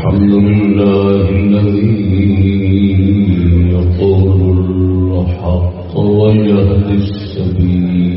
الحمد لله الذي يقول الحق ويهدي السبيل.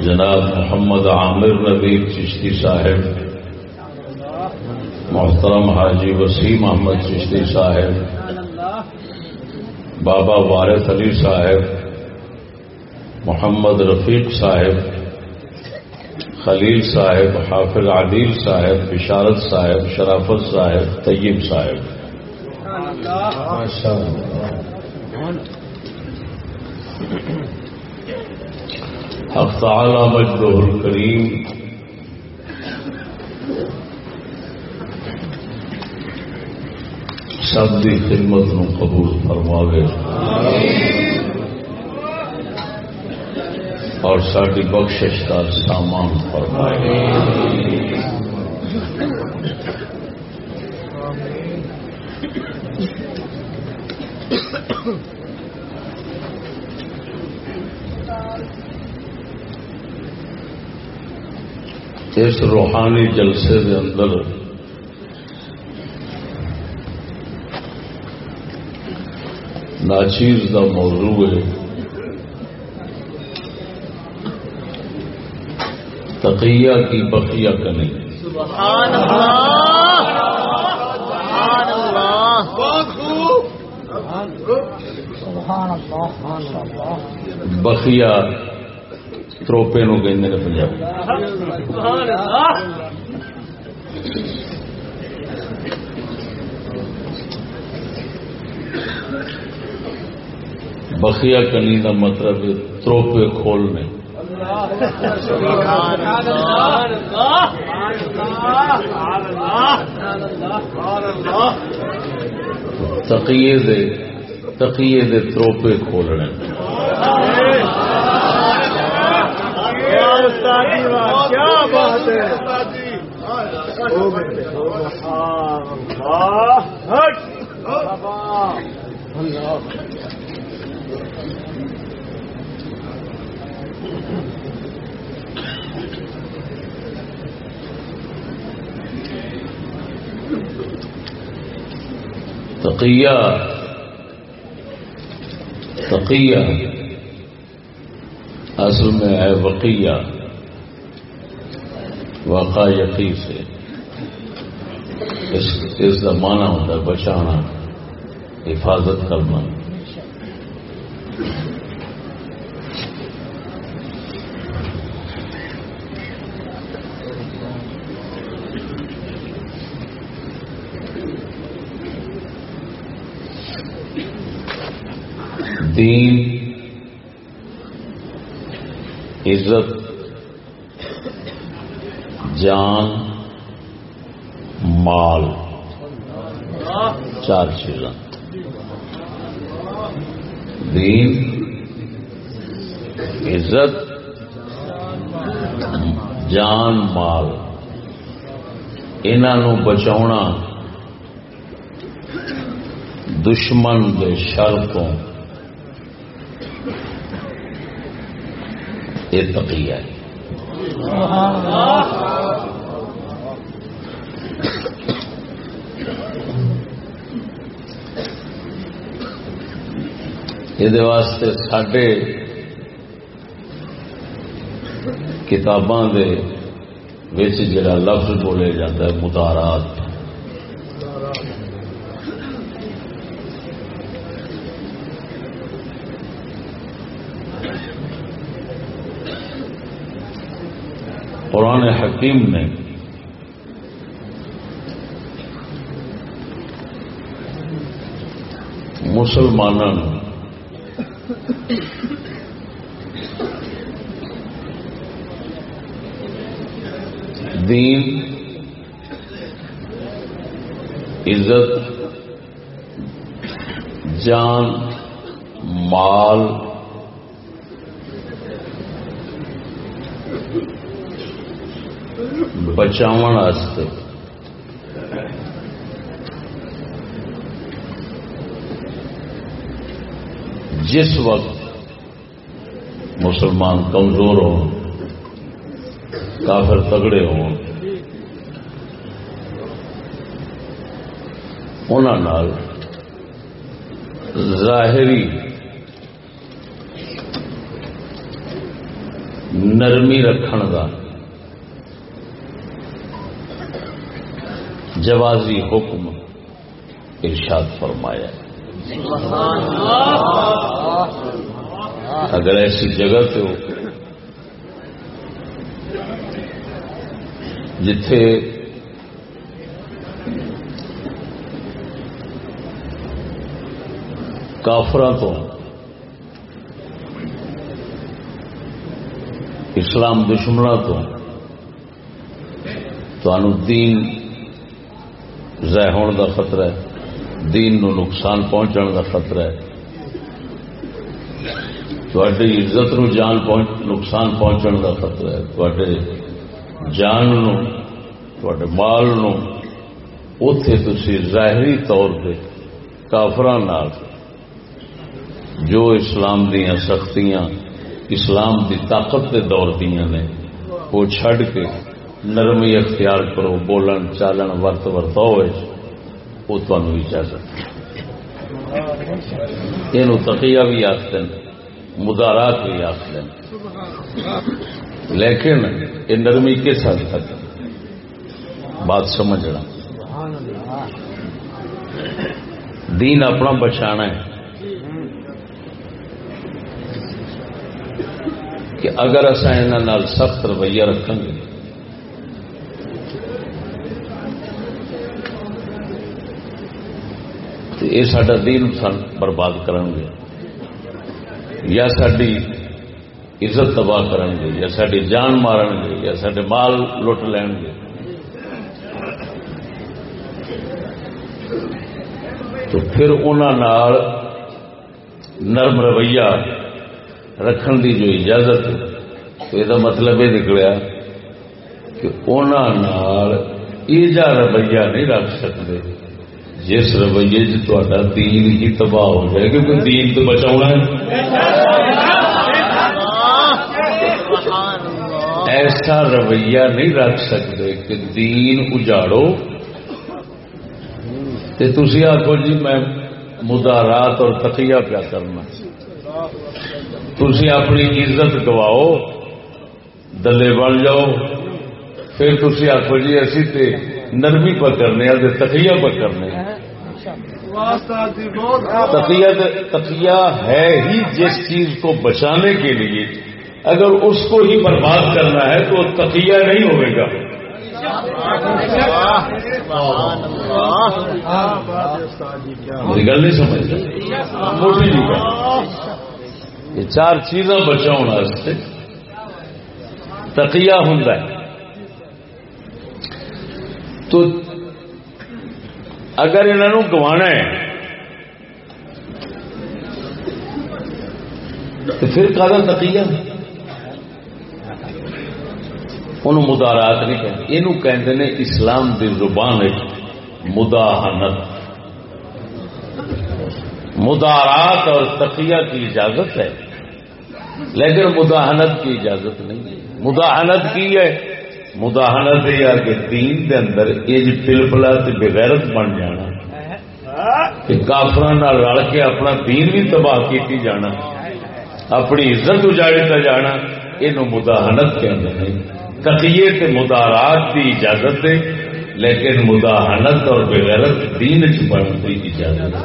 جناب محمد عامر نبی چشتی صاحب، محترم حاجی وسیم احمد چشتی صاحب، بابا وارث علی صاحب، محمد رفیق صاحب، خلیل صاحب، حافظ عدیل صاحب، بشارت صاحب، شرافت صاحب، طیب صاحب۔ حق تعالی مجدہ الکریم سب کی خدمت نو قبول فرماوے۔ اور ساری بخشش کا سامان فرمائے اس روحانی جلسے کے اندر ناچیز کا موضوع ہے۔ تقیہ کی بقیہ کنی بخیا تروپے نو کہ پنجابی بخیا کنی کا مطلب تروپے کھولنے۔ تقیے دے تقیے دے تروپے کھولنے۔ کیا بات ہے؟ تقیہ تقیہ اصل میں ہے وقیہ۔ واقع یقین سے اس کا مانا ہوتا ہے بچانا حفاظت کرنا۔ دین عزت جان، مال، چار چیزاں۔ دین، عزت، جان، مال۔ انہوں بچا دشمن کے شر کو یہ تقیہ ہے۔ یہ واسطے سڈے کتاباں دے جڑا لفظ بولے جاتا ہے متارات قرآن حکیم نے مسلمانوں دین عزت جان مال بچاؤ جس وقت مسلمان کمزور ہوں کافر تگڑے ہوں انہوں ظاہری نرمی رکھن کا جوازی حکم ارشاد فرمایا۔ اگر ایسی جگہ پہ ہو جتھے کافر تو اسلام دشمنوں تو دین ضائع ہونے کا خطرہ ہے، دین نو نقصان پہنچنے کا خطرہ ہے۔ تھوڑی عزت نو جان پہنچ، نقصان پہنچنے کا خطرہ ہے۔ تھوڑے جان مال اتے تھی ظاہری طور پہ کافران جو اسلام دیا سختیاں اسلام دی طاقت کے دور دیا نے وہ چھڈ کے نرمی اختیار کرو بولن چالن ورت ورتا وہ تمہیں بھی اجازت یہ تقیہ بھی آخر مدارات بھی آخر لیکن یہ نرمی کس حد تک؟ بات سمجھنا۔ دین اپنا بچانا ہے۔ کہ اگر اصا یہاں سخت رویہ رکھیں گے یہ سڈا دین سن برباد کرن گے۔ یا ساری عزت تباہ کرن گے، یا ساری جان مارن گے، یا سارے مال لٹ لین گے۔ تو پھر انہوں نرم رویہ رکھن دی جو اجازت تو یہ مطلب یہ نکلیا کہ انہوں یہ رویہ نہیں رکھ سکتے جس رویے تا دین ہی تباہ ہو جائے کیونکہ دین تو بچاؤ ایسا رویہ نہیں رکھ سکتے کہ دین اجاڑو۔ آخو جی میں مدارات اور تقیہ پیا کرنا۔ تھی اپنی عزت گواؤ، دلے بن جاؤ۔ پھر تھی آخو جی اسی تے نرمی پر کرنے تقیہ پر کرنے۔ تقیہ ہے ہی جس چیز کو بچانے کے لیے۔ اگر اس کو ہی برباد کرنا ہے تو تقیہ نہیں ہوئے گا۔ گل نہیں سمجھ موٹی جی یہ چار چیزاں بچاؤ تقیہ ہوں تو اگر انہوں گوانا ہے تو پھر کا تقیہ انہوں مدارات نہیں کہتے یہ کہتے ہیں اسلام دی زبان مداحنت مدارات اور تقیہ کی اجازت ہے لیکن مداحنت کی اجازت نہیں ہے مداحنت کی ہے مداحنت یہ کہ دین دے اندر یہ پلپلا بغیرت بن جانا کہ کافر رل کے اپنا دین بھی تباہ کی جانا اپنی عزت اجاڑتا جانا یہ مداحنت کے اندر نہیں تقیے کے مدارات کی اجازت ہے لیکن مداحنت اور بغیرت دین چڑھنے کی اجازت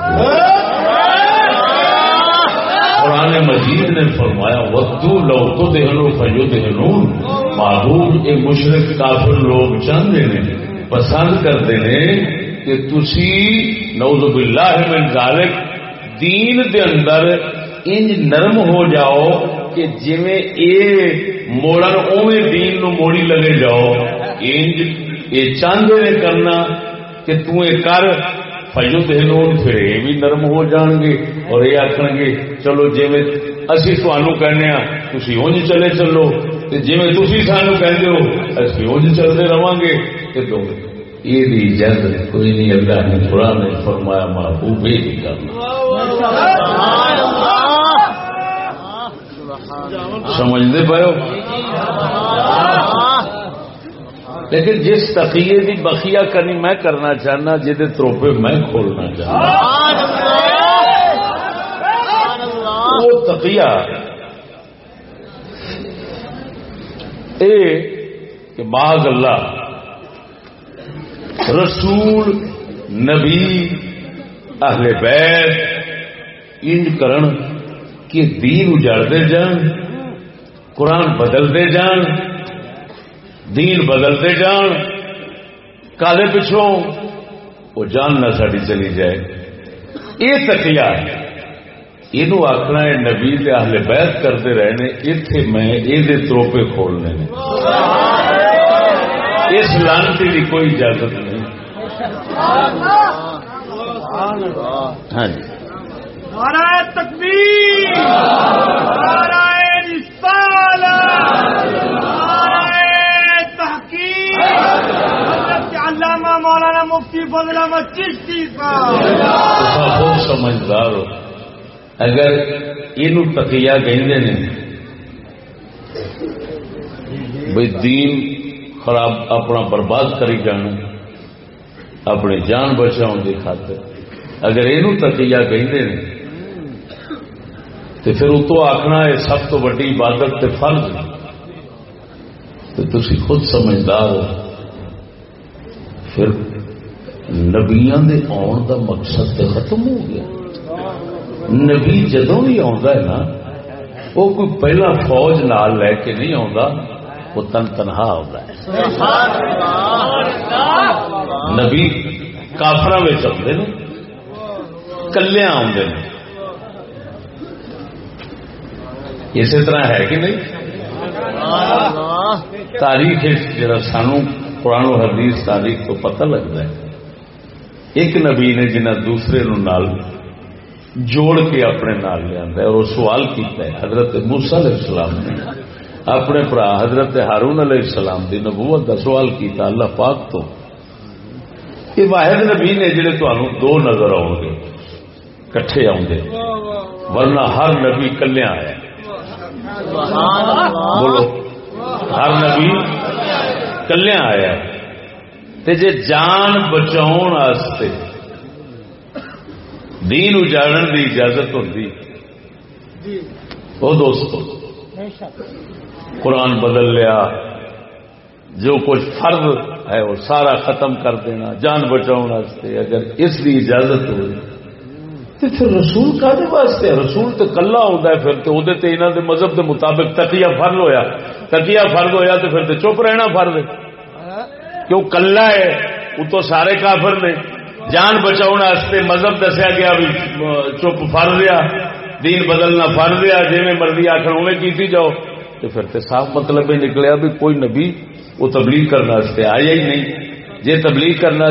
قرآن مجید نے فرمایا ودو لو تو دہنو فجو دہنون محبوب یہ مشرق کافر لوگ چاہتے ہیں، پسند کرتے ہیں کہ تسی نوز باللہ من ذالک، دین دے اندر انج نرم ہو جاؤ کہ جی موڑن اوے دین نو موڑی لگے جاؤ، انج یہ چاہتے نے کرنا کہ تیں کر۔ فجو دہنون پھر یہ بھی نرم ہو جان گے اور یہ آخر گے، چلو جی اسی تمہوں کہنے ہاں، تھی اونج چلے چلو۔ جی تھی سانو کہتے ہو، اسی اونج چلتے رہا گے۔ کہ دو یہ اجازت کوئی نہیں، اللہ نے قرآن نے فرمایا، محبوب یہ نہیں کرنا۔ سمجھتے پے لیکن جس تقیے کی بخیا کرنی میں کرنا چاہنا جہد تروپے میں کھولنا چاہنا۔ وہ تقیہ اے کہ باغ اللہ، رسول، نبی، اہل بیت، انج کرن۔ کہ دین اجاڑتے جان، قرآن بدلتے جان، دین بدلتے جان، کالے پچھوں وہ جان نہ ساری چلی جائے۔ یہ تکیا یہ آخنا ہے نبی اہل بیت کرتے رہنے اتے میں یہ تروپے کھولنے اس لانتی کی کوئی اجازت نہیں۔ ہاں جی۔ نعرہ تکبیر، نعرہ تحقیق۔ علامہ مولانا مفتی فضل احمد چشتی بہت سمجھدار ہو۔ اگر یہ تقیہ کہیں نے بھائی دین خراب اپنا برباد کری جانا، اپنی جان بچاؤ کی خاطر۔ اگر یہ تقیہ کہیں تو پھر اتو آخنا ہے سب تو ویڈی عبادت تے فرض تو تھی خود سمجھدار ہو۔ پھر نبیا آن دا مقصد تے ختم ہو گیا۔ نبی جدو بھی ہے نا وہ کوئی پہلا فوج نال لے کے نہیں آتا وہ تن تنہا آتا ہے۔ نبی کافر آتے ہیں کلیا آدھے اسی طرح ہے کہ نہیں؟ تاریخ جا سانو قرآن و حدیث تاریخ تو پتہ لگتا ہے۔ ایک نبی نے جنہیں دوسرے نو نال جوڑ کے اپنے نال لیا اور وہ سوال کیتا ہے، حضرت موسا علیہ السلام نے اپنے برا حضرت ہارون علیہ السلام دی نبوت کا سوال کیتا، اللہ پاک تو۔ یہ واحد نبی نے جڑے تمہوں دو نظر آؤ گے کٹھے آؤ گے ورنہ ہر نبی کلیا آیا۔ بولو۔ ہر نبی کلیا آیا جی جان بچاؤ دین اجاڑن کی اجازت ہوتی وہ دوستو، قرآن بدل لیا۔ جو کچھ فرض ہے، وہ سارا ختم کر دینا۔ جان بچاؤ اگر اس کی اجازت ہو تو پھر رسول کا واسطے رسول تو کلا ہوتا ہے پھر تو وہ دے مذہب کے مطابق تکیا فرض ہویا۔ تکیا فرض ہویا تو پھر تو چپ رہنا فرض ہے۔ کیوں کلا ہے؟ وہ تو سارے کافر نے۔ جان بچاؤ واسطے مذہب دسیا گیا بھی چپ فرض دیا دین بدلنا فرض دیا جی میں مرضی آخر اوے کی جاؤ۔ تو پھر تو صاف مطلب یہ نکلیا بھی کوئی نبی وہ تبلیغ کرنے آیا ہی نہیں۔ جی تبلیغ کرنے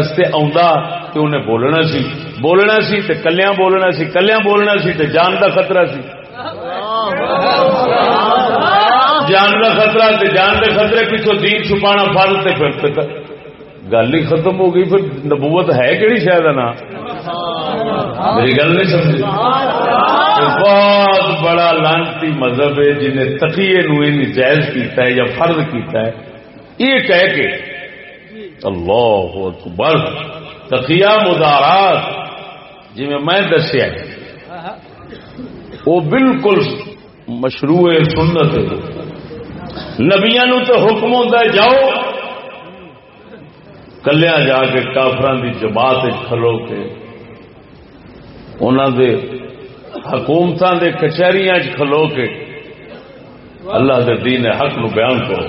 تو انہیں بولنا سی بولنا سی تو کلیا بولنا سی کلیا بولنا سی تو جان کا خطرہ سی۔ جان کا خطرہ تے جان کے خطرے پیچھو دین چھپا فرض تے پھر گل ہی ختم ہو گئی، پھر نبوت ہے کہڑی شاید نا میری گل نہیں سمجھ بہت بڑا لانتی مذہب ہے جنہیں تقیے نو جائز کیتا ہے یا فرض کیتا ہے۔ یہ کہہ کے اللہ اکبر۔ تقیہ مدارات جی میں دسیا وہ بالکل مشروع سنت۔ نبیا نو تو حکم ہوتا ہے جاؤ۔ کلیا جا کے کافران کی جماعت کھلو کے انہوں دے حکومت دے کچہریاں کھلو کے اللہ دے دین حق نو بیان کرو۔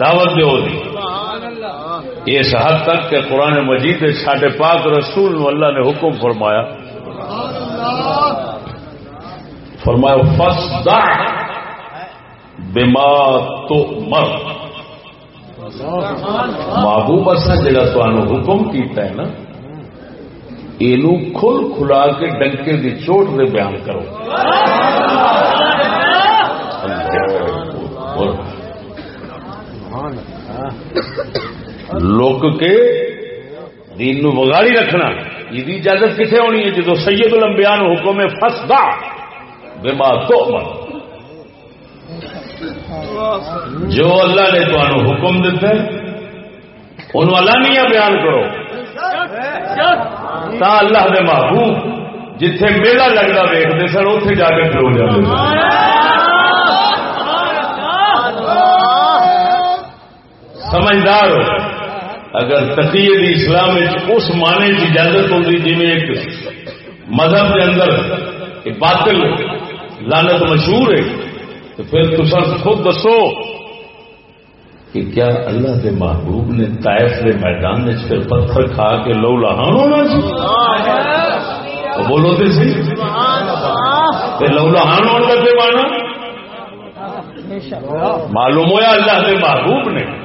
دعوت دو دی۔ اس حد تک کہ قرآن مجید سڈے پاک رسول نو اللہ نے حکم فرمایا۔ فرمایا فس بما تو مر محبوب اصا جا حکم کیتا ہے نا یہ کھل کھلا کے ڈنکے دی چوٹ دے بیان کرو۔ لوگ کے دین نو بگاڑی رکھنا۔ یہ اجازت کتنے ہونی ہے جدو سید الانبیاء نو حکم ہے فسدا بما تو جو اللہ نے تو حکم دیتا ہے انہوں علانیہ بیان کرو۔ تا اللہ دے محبوب جتھے میلہ لگتا ویکتے سن اتے جا کے کھلو جاتے سمجھدار ہو۔ اگر تقی اسلام اس معنی کی اجازت ہوتی جی ایک مذہب کے اندر باطل لانت مشہور ہے تو پھر تو خود دسو کہ کیا اللہ کے محبوب نے طائف کے میدان میں پھر پتھر کھا کے لو لہان ہونا چاہیے بولو تو سی؟ لو لہان ہونے کا مانا؟ معلوم ہوا اللہ کے محبوب نے۔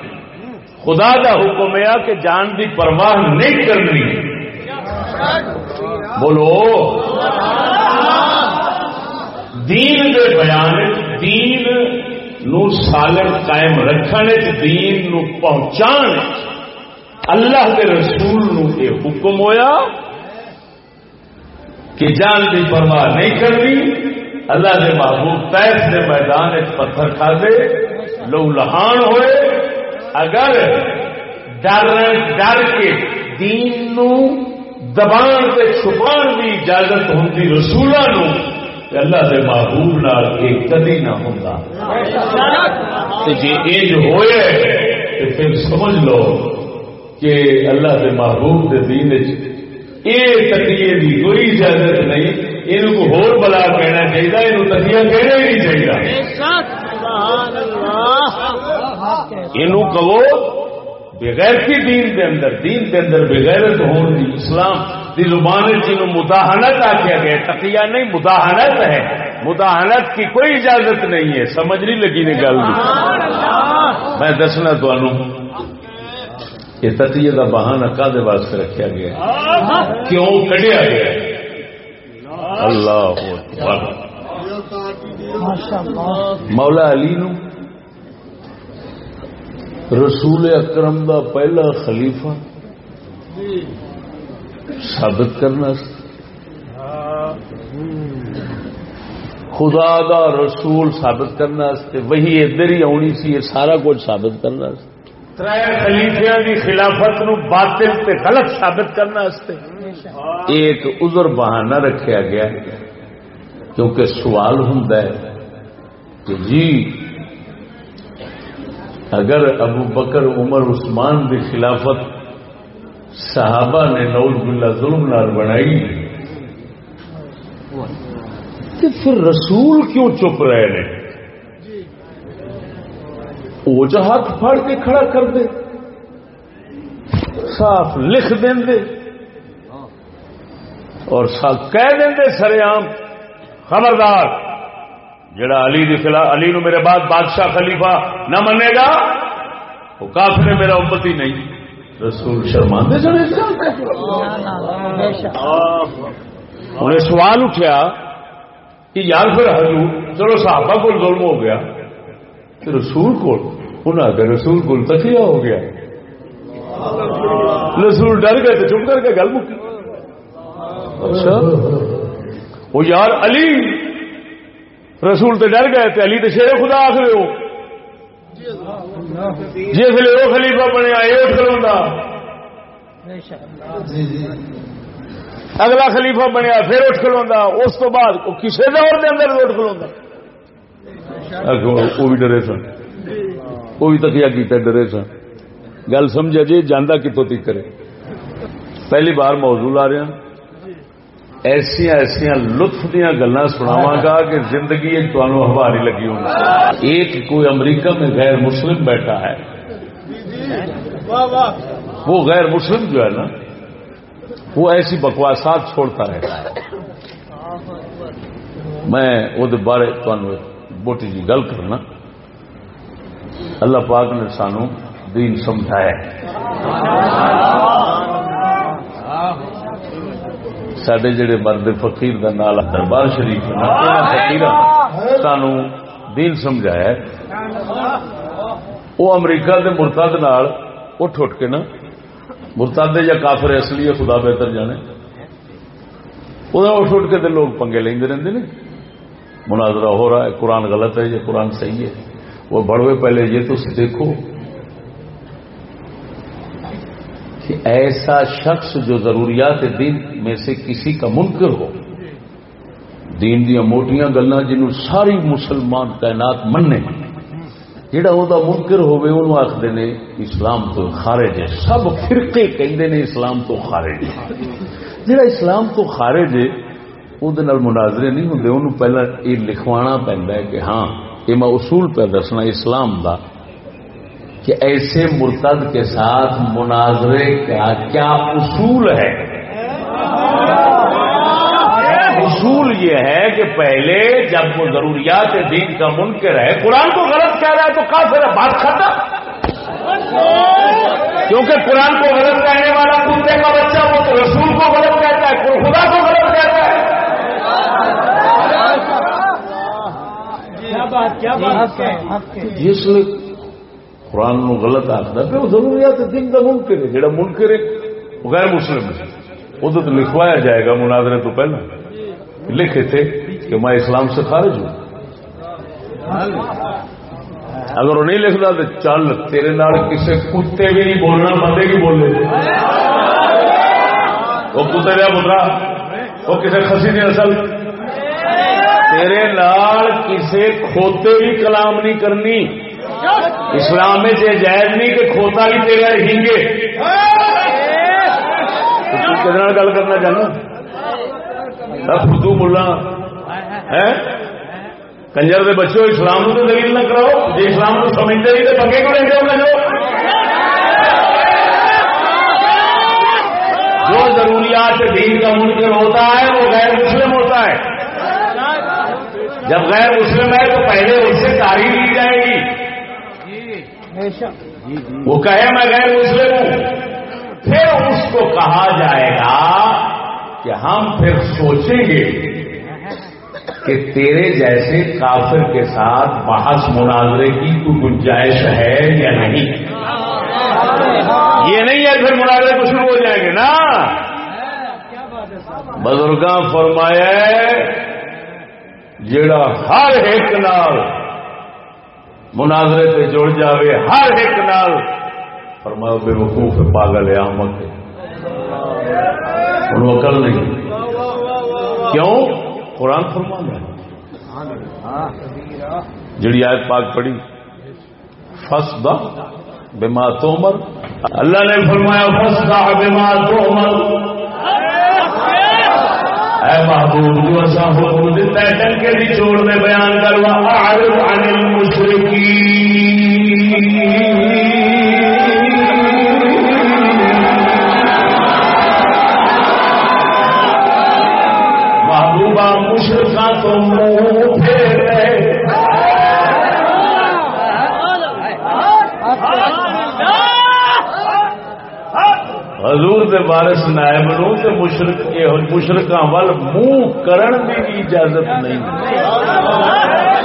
خدا کا حکم ہے کہ جان کی پرواہ نہیں کرنی۔ بولو۔ دین دے بیان دین نو سالم قائم رکھنے دین نو پہنچان اللہ کے رسول نو یہ حکم ہویا کہ جان کی پرواہ نہیں کرنی۔ اللہ کے محبوب پیس کے میدان پتھر کھا دے لو لہان ہوئے۔ اگر ڈر ڈر کے دین نو دبان سے چھپان کی اجازت ہوتی رسولوں اللہ کے محبوب نال کدی نہ ہوتا جی یہ ہوئے تو پھر سمجھ لو کہ اللہ کے محبوب کے دین یہ تکیے کی کوئی اجازت نہیں یہ ہور بلا کہنا چاہیے یہ تکیا کہنا ہی نہیں چاہیے کہو بغیر کی دین دے اندر دین دے اندر بغیرت ہون دی اسلام۔ دی زبان جنہوں مداحنت آخیا گیا تقیہ نہیں مداحنت ہے۔ مداحنت کی کوئی اجازت نہیں ہے۔ سمجھ نہیں لگی نے گل میں دسنا تمہوں یہ تتیے کا بہانہ کدے واسطے رکھا گیا؟ کیوں کڈیا گیا؟ اللہ مولا علی نو رسول اکرم دا پہلا خلیفہ؟ ثابت کرنا خدا دا رسول ثابت کرنا وہی ادھر ہی آنی سی یہ سارا کچھ ثابت کرنا خلیفیا کی۔ خلافت نو باطل تے غلط ثابت کرنا ایک عذر بہانہ رکھا گیا کیونکہ سوال ہوں کہ جی اگر ابو بکر، عمر، عثمان کی خلافت صحابہ نے نوز بلا ظلم نال بنائی تو پھر رسول کیوں چپ رہے نے؟ وہ جو ہاتھ پھاڑ کے کھڑا کر دے، صاف لکھ دیں دے، اور کہہ دیں دے سر عام خبردار۔ جڑا علی دی خلاف علی نو میرے بعد بادشاہ خلیفہ نہ منے گا، وہ کافر میرا امتی نہیں۔ رسول شرما انہیں سوال اٹھیا کہ یار پھر حضور، چلو صحابہ کو ظلم ہو گیا رسول کو انہوں نے رسول کو تکیا ہو گیا۔ رسول ڈر گئے تو چپ کر کے گل مکی۔ اچھا۔ وہ یار علی رسول تو ڈر گئے تھے علی تو شیر خدا آخر ہو۔ جس لیے وہ خلیفہ بنیا یہ کلو اگلا خلیفہ بنیا پھر اٹھ کلو اس تو بعد کسی دور کے اندر اٹھ کلو اچھا، وہ بھی ڈرے سن۔ وہ بھی تکیا کیا ڈرے سن۔ گل سمجھا جی جانا کتوں تک کرے۔ پہلی بار موضوع آ رہا ایسیا ایسیا لطف دیا گلا سناوا گا کہ زندگی ہماری لگی ہوگی ایک کوئی امریکہ میں غیر مسلم بیٹھا ہے۔ وہ غیر مسلم جو ہے نا، وہ ایسی بکواسات چھوڑتا رہتا ہے۔ میں وہ بارے بوٹی جی گل کرنا۔ اللہ پاک نے سانو دین سمجھایا سڈے جڑے مرد فقیر کا نال دربار شریف فقیر سانو دین سمجھایا وہ امریکہ کے مرتد نال اٹھ اٹھ کے نا، مرتد یا کافر اصلی خدا بہتر جانے۔ وہ اٹھ اٹھ کے لوگ پنگے لے رہتے ہیں مناظرہ ہو رہا ہے، قرآن غلط ہے یا قرآن صحیح ہے۔ وہ بڑوے پہلے یہ تو دیکھو کہ ایسا شخص جو ضروریات دین میں سے کسی کا منکر ہو، دین دیا موٹیاں گلا جنہوں ساری مسلمان تعینات مننے جہاں وہ منکر ہوئے انہوں آخر نے اسلام تو خارج ہے۔ سب فرقے کہندے نے اسلام تو خارج ہے۔ جہاں اسلام تو خارج ہے وہ مناظرے نہیں ہوں انہوں پہلا یہ لکھوانا پہنتا ہے کہ ہاں یہ میں اصول پہ دسنا، اسلام دا کہ ایسے مرتد کے ساتھ مناظرے کا کیا اصول ہے؟ اصول یہ ہے کہ پہلے جب وہ ضروریات دین کا منکر ہے قرآن کو غلط کہہ رہا ہے تو کافر ہے بات ختم۔ کیونکہ قرآن کو غلط کہنے والا کتے کا بچہ وہ تو رسول کو غلط کہتا ہے خدا کو غلط کہتا ہے۔ اس لیے قرآن نو غلط آخر پہ وہ ضروریات دن کا منکر ہے جہاں منکر ہے وہ غیر مسلم ہے وہ تو لکھوایا جائے گا مناظرے تو پہلے۔ لکھے تھے کہ میں اسلام سے خارج ہوں۔ اگر وہ نہیں لکھتا تو چل، تیرے نال کسی کتے بھی نہیں بولنا، بندے بھی بولے وہ کتے دیا پترا، وہ کسی خسی نہیں اصل۔ تیرے نال کسی کھوتے بھی کلام نہیں کرنی۔ اسلام میں سے جائز نہیں کہ کھوتا بھی تیرا ہنگے کتنا گل کرنا چاہنا خدو بولنا ہے کنجر کے بچوں اسلام کو دلیل نہ کراؤ جی اسلام کو سمجھتے نہیں تو پکے کو رہتے ہو؟ جو ضروریات دین کا منکر ہوتا ہے، وہ غیر مسلم ہوتا ہے۔ جب غیر مسلم ہے تو پہلے اس سے تعریف لی جائے گی۔ وہ کہے، میں غیر مسلم ہوں. پھر اس کو کہا جائے گا کہ ہم پھر سوچیں گے کہ تیرے جیسے کافر کے ساتھ بحث مناظرے کی تو گنجائش ہے یا نہیں؟ یہ نہیں ہے پھر مناظرے کو شروع ہو جائیں گے نا؟ بزرگاں فرمایا جڑا ہر ایک نال مناظرے سے جڑ جاوے ہر ایک نال۔ فرمایا بے وقوف پاگل ہے انہوں عقل نہیں۔ کیوں؟ قرآن فرما ہے۔ جڑی آیت پاک پڑھی فسدا بما تومر اللہ نے فرمایا فسدا بما تومر اے محبوب، جو اسا ہو دیتا ہے ڈنکے دی چوڑ میں بیان کروا اعرض عن المشرکین۔ محبوبہ مشرکاں تو منہ حضور دے بارش نائب نو تے مشرق ول منہ کرن دی بھی اجازت نہیں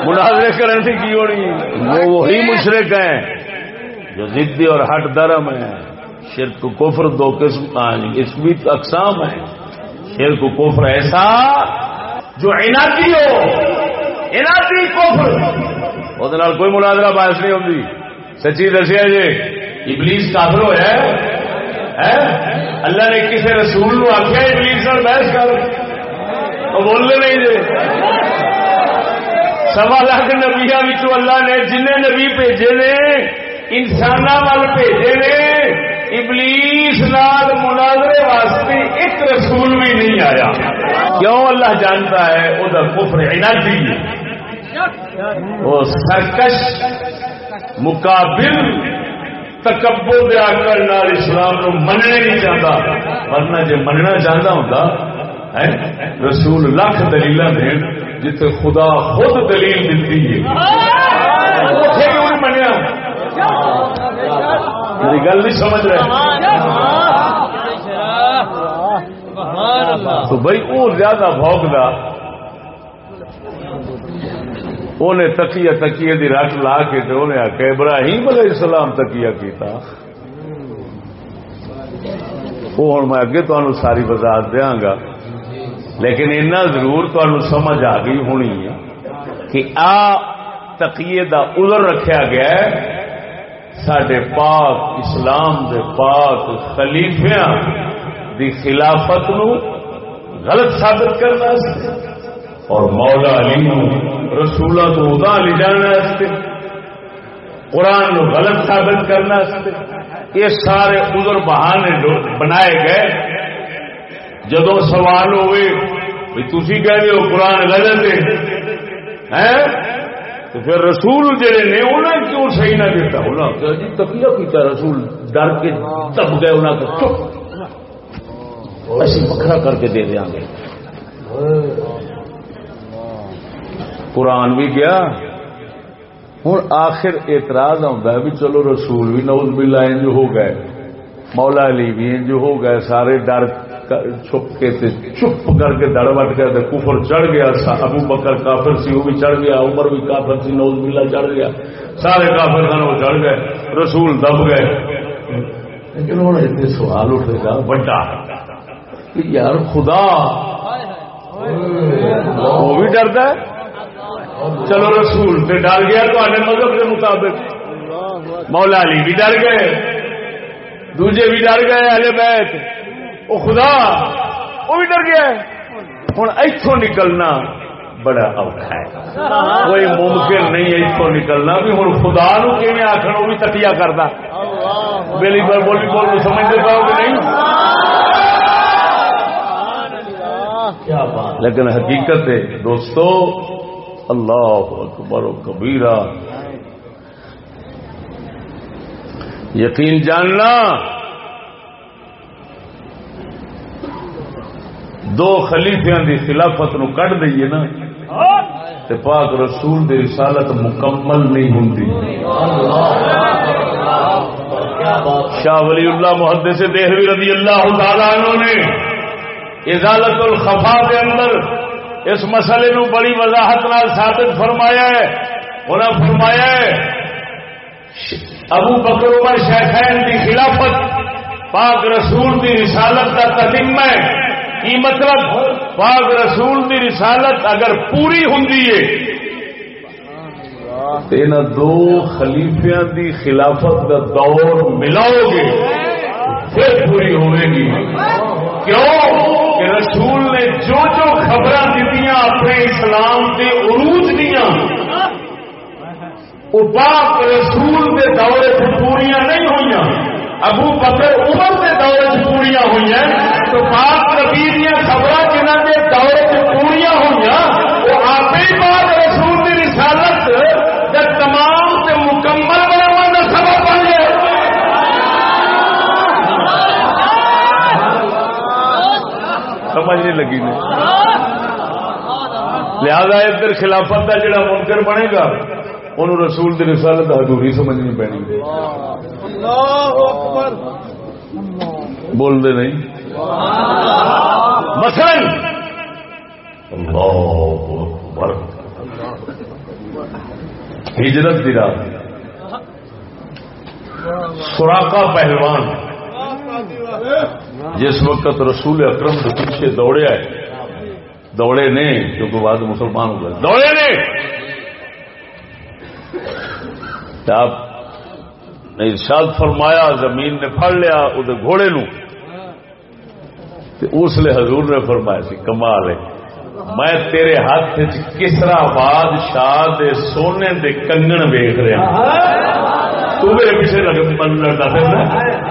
مناظرے کرن دی کی ہونی وہ وہی مشرق ہیں جو ضدی اور ہٹ درم ہیں۔ شرک کفر دو قسم جی، اس بھی اقسام ہیں۔ شرک کفر ایسا جو عنادی ہو، عنادی کفر۔ وہ کوئی مناظرہ باعث نہیں ہوتی سچی دسیا جی ابلیس کافر ہوا ہے؟ اللہ نے کسی رسول نو آخیا ابلیس اور بحث کر؟ بولنے نہیں دے سوا لاکھ نبیا اللہ نے جن نبی بھیجے نے انسان وال بھیجے نے، ابلیس نال مناظرے واسطے ایک رسول بھی نہیں آیا۔ کیوں اللہ جانتا ہے؟ وہ کفر عنادی وہ سرکش، مقابل تکبر دیا کرنا اسلام نو مننے نہیں چاہتا ورنہ جی مننا چاہتا ہوں رسول لکھ دلیل دین جتنے خدا خود دلیل دیتی ہے۔ منیا؟ میری گل نہیں سمجھ رہے۔ تو بھائی وہ زیادہ بھوکتا انہیں تکیہ تکیے دی رٹ لا کے تو انہیں آخیا ابراہیم علیہ السلام تکیہ کیتا۔ وہ ہوں میں اگے تمہیں ساری وضاحت دیا گا، لیکن اتنا ضرور تمہیں سمجھ آ گئی ہونی ہے کہ آ تقیے دا عذر رکھا گیا ہے سڈے پاک اسلام دے پاک خلیفیا دی خلافت نو غلط ثابت کرنا اور مولا علی رسولہ تو ادا لے جانا قرآن نو غلط ثابت کرنا یہ سارے ادھر بہانے بنائے گئے جدو سوال ہوئے تھی کہہ رہے ہو قرآن غلط ہے تو پھر رسول جڑے نے انہیں کیوں صحیح نہ دیتا انہوں نے جی تکیا کیتا رسول ڈر کے دب گئے انہوں نے چپ۔ ایسی بکھرا کر کے دے دیا گے۔ قرآن بھی گیا۔ ہوں آخر اعتراض آتا بھی چلو رسول بھی نوز بلا انج ہو گئے۔ مولا علی بھی انج ہو گئے۔ سارے ڈر چھپ کے تے چپ کر کے دڑ وٹ گئے کفر چڑھ گیا۔ ابو بکر کافر سی، وہ بھی چڑھ گیا۔ عمر بھی کافر سی نوز بلا چڑھ گیا۔ سارے کافر سن وہ چڑھ گئے۔ رسول دب گئے۔ لیکن ہوں اتنے سوال اٹھے گا بڑا۔ یار خدا! وہ بھی ڈردا ہے۔ چلو رسول سے ڈر گیا تو مذہب کے مطابق۔ مولا علی بھی ڈر گئے دوجے بھی ڈر گئے اہل بیت۔ وہ خدا وہ بھی ڈر گیا۔ ہوں اتوں نکلنا بڑا اوکھا ہے۔ کوئی ممکن نہیں اتوں نکلنا بھی۔ ہوں خدا نو کہ آخر وہ بھی تٹیا کرتا بولی بول بول سمجھتے پاؤ کہ نہیں؟ لیکن حقیقت ہے دوستو اللہ اکبر و کبیرہ۔ یقین جاننا دو خلیفیا دی خلافت نو کٹ دئیے نا۔ تے پاک رسول دی رسالت مکمل نہیں ہوں شاہ ولی اللہ محدث دہوی رضی اللہ تعالیٰ عنہ نے ازالت الخفا کے اندر اس مسئلے نو بڑی وضاحت نال ثابت فرمایا ہے۔ انہیں فرمایا ہے، ابو بکر عمر شیخین کی خلافت پاک رسول کی رسالت کا تدم ہے۔ کی مطلب؟ پاک رسول کی رسالت اگر پوری ہوں ان دو خلیفیا دی خلافت کا دور ملاؤ گے، پھر پوری ہوئے گی۔ کیوں؟ کہ رسول نے جو جو خبر دیتی اپنے اسلام کے عروج دیا وہ پاک رسول کے دورے سے پوریا نہیں ہوئی ابو بکر عمر کے دورے سے پوریا ہوئی ہیں تو پاک نبی دیا خبر جنہ کے دورے سے پوریا ہوئی وہ آپ ہی پاک رسول کی رسالت جب تمام سے مکمل بنا کا سبب بن گئے سمجھ نہیں لگی نے۔ لہذا ادھر خلافت کا جڑا منکر بنے گا انہوں رسول کی رسالت حضوری سمجھنی پینی بول دے نہیں۔ مثلا۔ اللہ اکبر۔ ہجرت دی رات۔ سوراخا پہلوان۔ جس وقت رسول اکرم کے پیچھے دوڑے آئے، دوڑے نے، کیونکہ بعد مسلمان ہو گئے۔ دوڑے نے! آپ نے ارشاد فرمایا، زمین نے پڑ لیا وہ گھوڑے نو اس لیے حضور نے فرمایا سی، کمال ہے۔ میں تیرے ہاتھ کسرا بادشاہ دے سونے دے کنگن ویخ رہا تو میرے پیچھے لگ من لڑتا پھر۔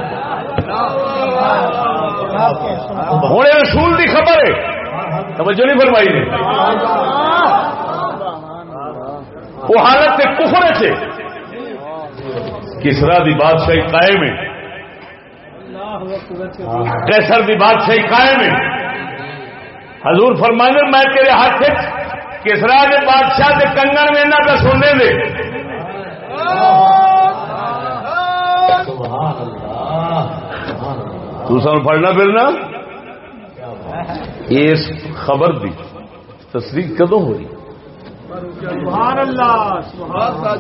ہوں رسول دی خبر ہے۔ توجہ نہیں فرمائی نے۔ وہ حالت کے کفر سے کسرا دی بادشاہی قائم ہے۔ کیسر دی بادشاہی قائم ہے۔ حضور فرمانے میں تیرے ہاتھ کسرا کے بادشاہ کے کنگن میں نہ سونے دے۔ سبحان اللہ۔ تو سن پڑھنا پھرنا؟ اس خبر دی تصدیق کدو ہوئی؟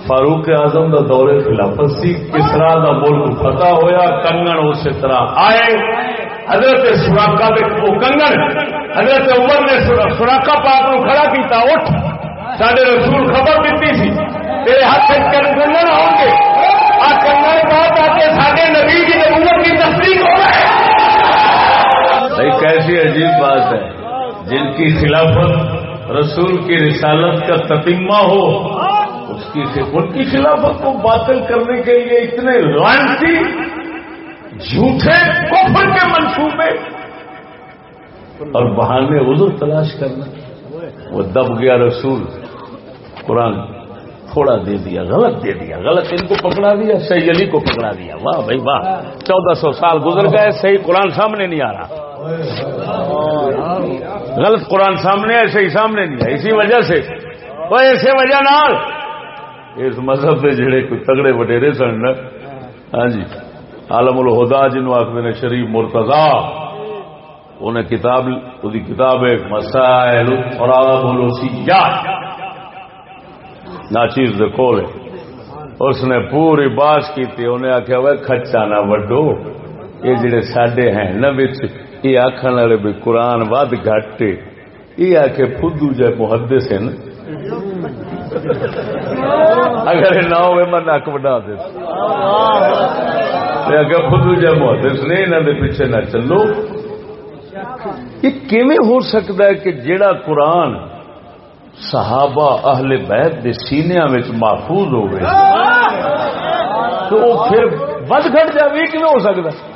فاروق اعظم کا دور خلافت سی کسرا کا ملک فتح ہویا کنگن اسی طرح آئے۔ حضرت سوراخا وہ کنگن حضرت عمر نے سوراخا پاک نو کھڑا کیتا اٹھ۔ سارے رسول خبر دیتی سی۔ تیرے ہاتھ کنگن ہو گے آ کنگن بات آ کے سارے نبی کی نبوت کی تصدیق ہو گئے کیسی عجیب بات ہے، جن کی خلافت رسول کی رسالت کا تتیمہ ہو، اس کی ان کی خلافت کو باطل کرنے کے لیے اتنے لانتی، جھوٹے، کفر کے منصوبے، اور بہانے عذر تلاش کرنا۔ وہ دب گیا رسول، قرآن تھوڑا دے دیا، غلط دے دیا، غلط ان کو پکڑا دیا صحیح علی کو پکڑا دیا۔ واہ بھائی، واہ۔ چودہ سو سال گزر گئے، صحیح قرآن سامنے نہیں آ رہا۔ غلط قرآن سامنے ایسے ہی سامنے نہیں ہے۔ اسی وجہ سے۔ وہ ایسے وجہ نال۔ اس مذہب کے جڑے کوئی تگڑے وڈیرے سن نا۔ ہاں جی۔ عالم الہدا جنوب آخر نے شریف مرتضا انہیں کتاب وہی کتاب ہے مسائل ناچیز دے کول اس نے پوری باس کی انہیں آخیا وہ کچا نہ وڈو۔ یہ جڑے سڈے ہیں نہ بچ یہ آخر والے بھی قرآن ود گٹ یہ آ کے فدو جائے محدث ہیں اگر نہ ہوئے میں نک وڈا دے۔ اگر فدو جائے محدث نے انہوں دے پیچھے نہ چلو۔ یہ کیویں ہو سکتا ہے کہ جیڑا قرآن صحابہ اہل بیت دے سینیا محفوظ ہو گئے تو وہ پھر ود گھٹ جائے کیون ہو سکتا ہے؟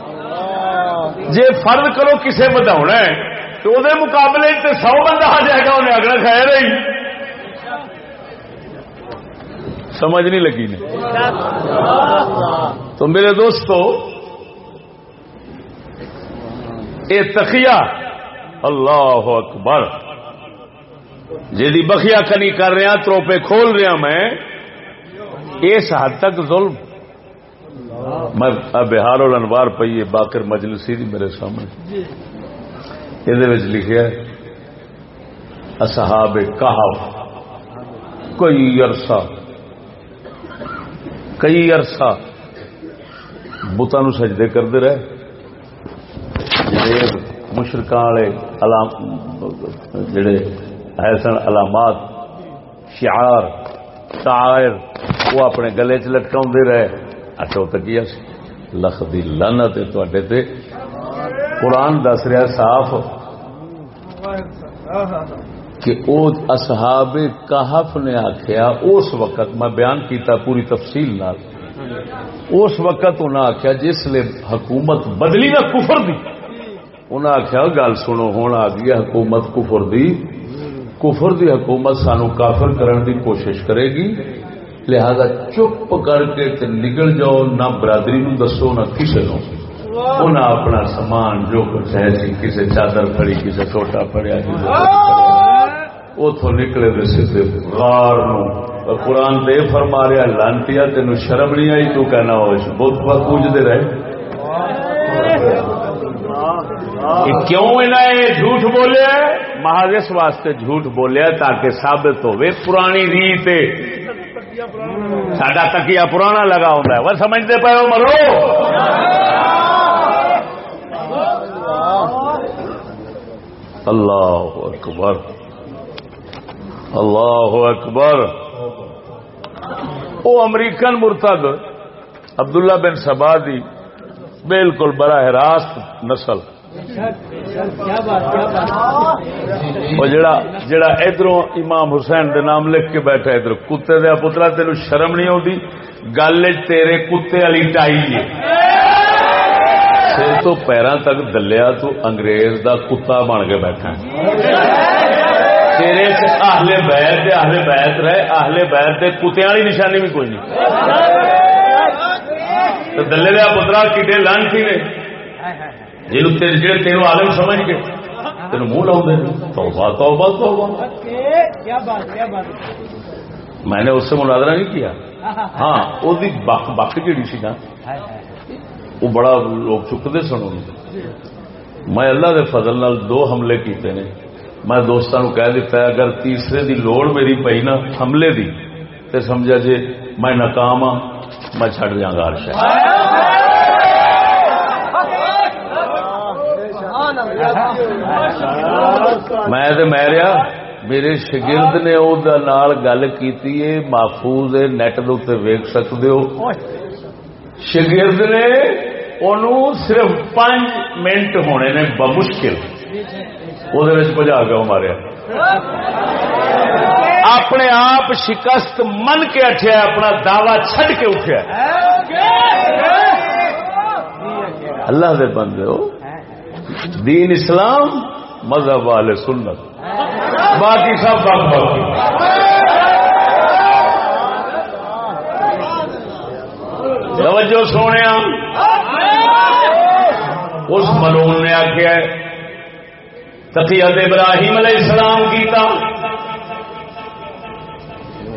جی فرد کرو کسے بدا ہے، تو وہ مقابلے سے سو بندہ آ جائے گا انہیں اگلا خیر ہی۔ سمجھ نہیں لگی نے۔ تو میرے دوستو، اے تخیا اللہ اکبر۔ جی بخیا کنی کر رہا، تروپے کھول رہا میں، اس حد تک ظلم۔ میں بہار اور انوار پی باقر مجلسی دی میرے سامنے۔ یہ لکھا اصحاب کہف کئی عرصہ کئی عرصہ بتان سجدے کرتے رہے۔ مشرقہ والے جڑے ہے سن علامات شعار شاعر وہ اپنے گلے چ لٹکا رہے۔ اچھا وہ تو کیا لکھ دی لانت تے قرآن دس رہا صاف کہ او اصحاب کہف نے آخیا اس وقت میں بیان کیتا پوری تفصیل نال اس وقت انہیں آخیا جس لیے حکومت بدلی نہ کفر دی انہیں آخیا گل سنو ہوں آ گئی حکومت کفر دی کفر دی حکومت سانو کافر کرن دی کوشش کرے گی لہذا چپ کر کے تے نکل جاؤ نہ برادری نو دسو نہ کسی نو۔ انہیں اپنا سامان جو کچھ ہے سی کسی چادر پڑی کسی ٹوٹا پڑیا اتوں نکلے دے سیدھے غار نو۔ قرآن دے فرما رہا لانتی تین شرم نہیں آئی تو کہنا ہو بہت بہت پوجتے رہے۔ کیوں انہیں جھوٹ بولیا محض اس واسطے جھوٹ بولیا تاکہ ثابت ہوئے پرانی ریت سڈا تکیا پرانا لگا ہوں وہ سمجھتے پے ہو مرو؟ اللہ اکبر۔ اللہ اکبر۔ وہ امریکن مرتد عبداللہ بن سبادی بالکل براہ راست نسل۔ جڑا ادھر امام حسین دے نام لکھ کے بیٹھا ادھر، کتے دیا پترا تین شرم نہیں آتی گل تیرے کتے والی ٹائی ہے۔ سر تو پیروں تک دلیا تو انگریز دا کتا بن کے بیٹھا تیرے آہلے بیت آہلے بیت رہے آہلے بیت دے کتیا والی نشانی بھی کوئی نہیں۔ دلے دیا پترا کٹے لانسی نے۔ جن جی تیرو عالم سمجھ کے تین منہ لاؤ توبہ توبہ توبہ۔ میں نے اس سے مناظرہ نہیں کیا۔ ہاں وہ بک بک جڑی سی نا وہ بڑا لوگ چکتے سن میں اللہ دے فضل نال دو حملے کیتے نے۔ میں دوستوں کہہ دیتا ہے، اگر تیسرے دی لوڑ میری پئی نا حملے دی، تے سمجھا جی میں ناکام ہاں میں چڑ جا گا میں میرا میرے شگرد نے گل کی محفوظ نیٹ ویک سکتے ہو۔ شگرد نے انہوں صرف پانچ منٹ ہونے نے بمشکل وہ بجا گیا ماریا۔ اپنے آپ شکست من کے اٹھیا، اپنا دعوی چھڈ کے اٹھیا۔ اللہ دے بندے ہو۔ دین اسلام، مذہب والے سنت۔ باقی سب باقی۔ توجہ سونے اس ملون نے آخیا تقیت ابراہیم علیہ السلام کیتا۔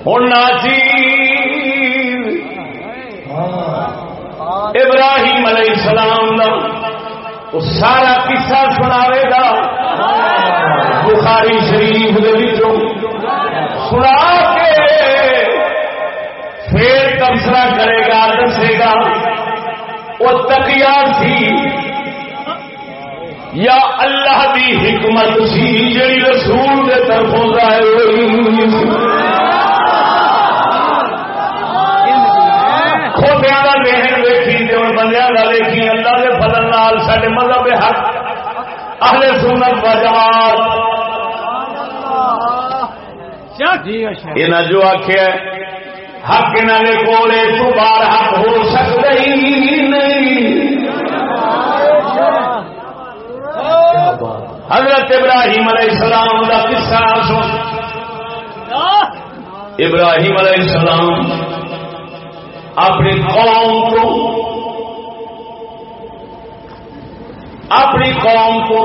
ہوں ناچی ابراہیم علیہ السلام دا۔ وہ سارا قصہ سناوے گا۔ بخاری شریف سنا کے پھر تبصرہ کرے گا، دسے گا، وہ تکیا سی۔ یا اللہ دی حکمت سی جی رسول کے طرفوں ظاہر کھوٹیا کا ذہن ویکھی جب بندیا کا ویکھی اللہ کے فضل نال سارے مذہب حق اہل سنت و جماعت۔ یہ جو آخیا حق انہوں نے کولے تو بار حق ہو سکتا ہی نہیں۔ حضرت ابراہیم علیہ السلام کا قصہ سن ابراہیم علیہ السلام اپنی قوم کو اپنی قوم کو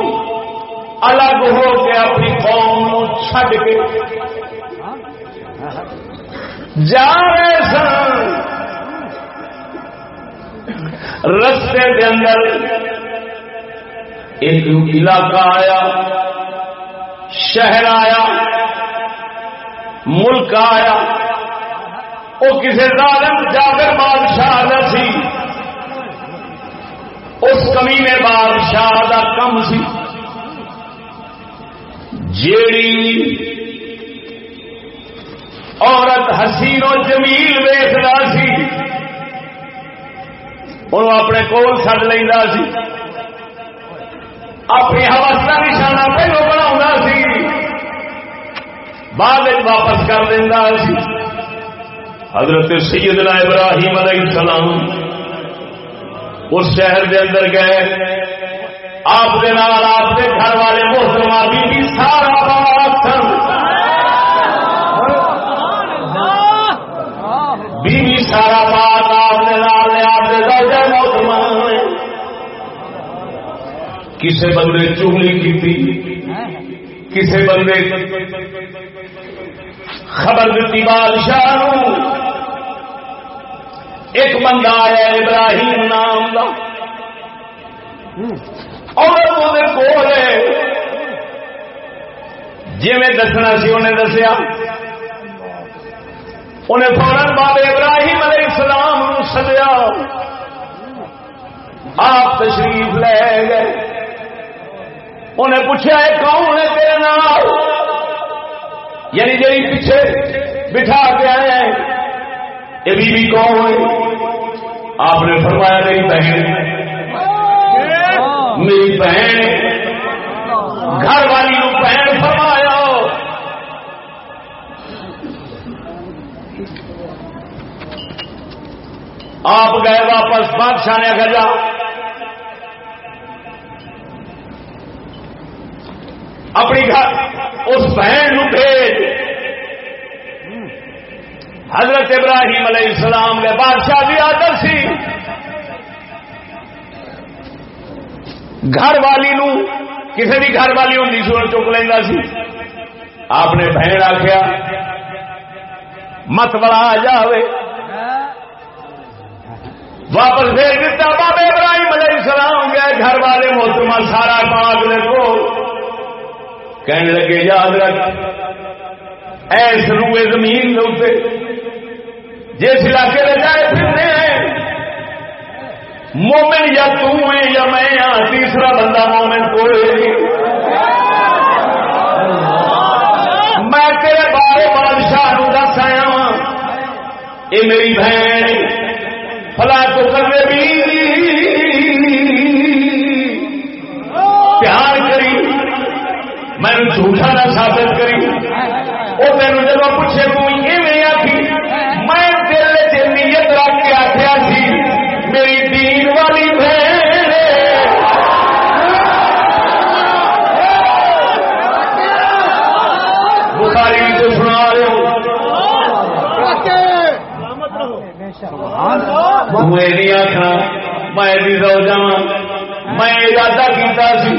الگ ہو کے اپنی قوم کو چھڈ کے جا رہے سن۔ رستے کے اندر ایک علاقہ آیا، شہر آیا، ملک آیا۔ وہ کسی ظالم جاگر بادشاہ نہ سی۔ اس کمینے بادشاہ کا کم سی۔ جیڑی عورت حسین و جمیل ویسنا سی، انہوں اپنے کول سد لینا سی۔ اپنی حوث کا نشانہ پہلو بنا سی۔ بعد واپس کر دینا حضرت سیدنا ابراہیم علیہ السلام اس شہر دے اندر گئے۔ آپ کے نال آپ کے گھر والے محترمہ بی بی سارا بات سن بی بی سارا بات آپ کے نال نے آپ کے درجہ محترمہ کسے بندے چگلی کی کسے بندے خبر دیتی بادشاہ ایک بندہ آیا ابراہیم نام کا اور کول جی میں دسنا سی انہیں دسیا۔ انہیں فورن بابے ابراہیم علیہ السلام سدیا۔ آپ تشریف لے گئے۔ انہیں پوچھا ہے کون ہے تیرے نام یعنی جی پیچھے بٹھا کے آئے یہ بی بی کون ہے آپ نے فرمایا میری بہن۔ میری بہن۔ گھر والی بہن فرمایا۔ آپ گئے واپس بادشاہ نے آگے جا۔ اپنی گھر اس بہن نو بھیج۔ حضرت ابراہیم علیہ السلام کے بادشاہ بھی آدر سی۔ گھر والی نو کسی بھی گھر والی ہوں سو چک لینا سی۔ آپ نے بہن آخیا مت بڑا آ جائے واپس بھیج دیتا بابے ابراہیم علیہ السلام گئے گھر والے محتمہ سارا پاک نے کو کہنے لگے یاد رکھ ایس روئے زمین دے جس علاقے میں جائے پھرنے ہیں مومن یا ہے یا میں ہاں تیسرا بندہ مومن کو میں تیرے بارے بادشاہ نو دس آیا ہاں یہ میری بہن فلا تو کرنے بھی پیار کری میں جھوٹا نہ ثابت کری وہ میرے جب پوچھے تو یہ آخی میں دل چ نیت رکھ کے آخیا سی میری دین والی بہن بخاری سنا رہے ہو میری آخا میں رو جا میں ارادہ کیتا سی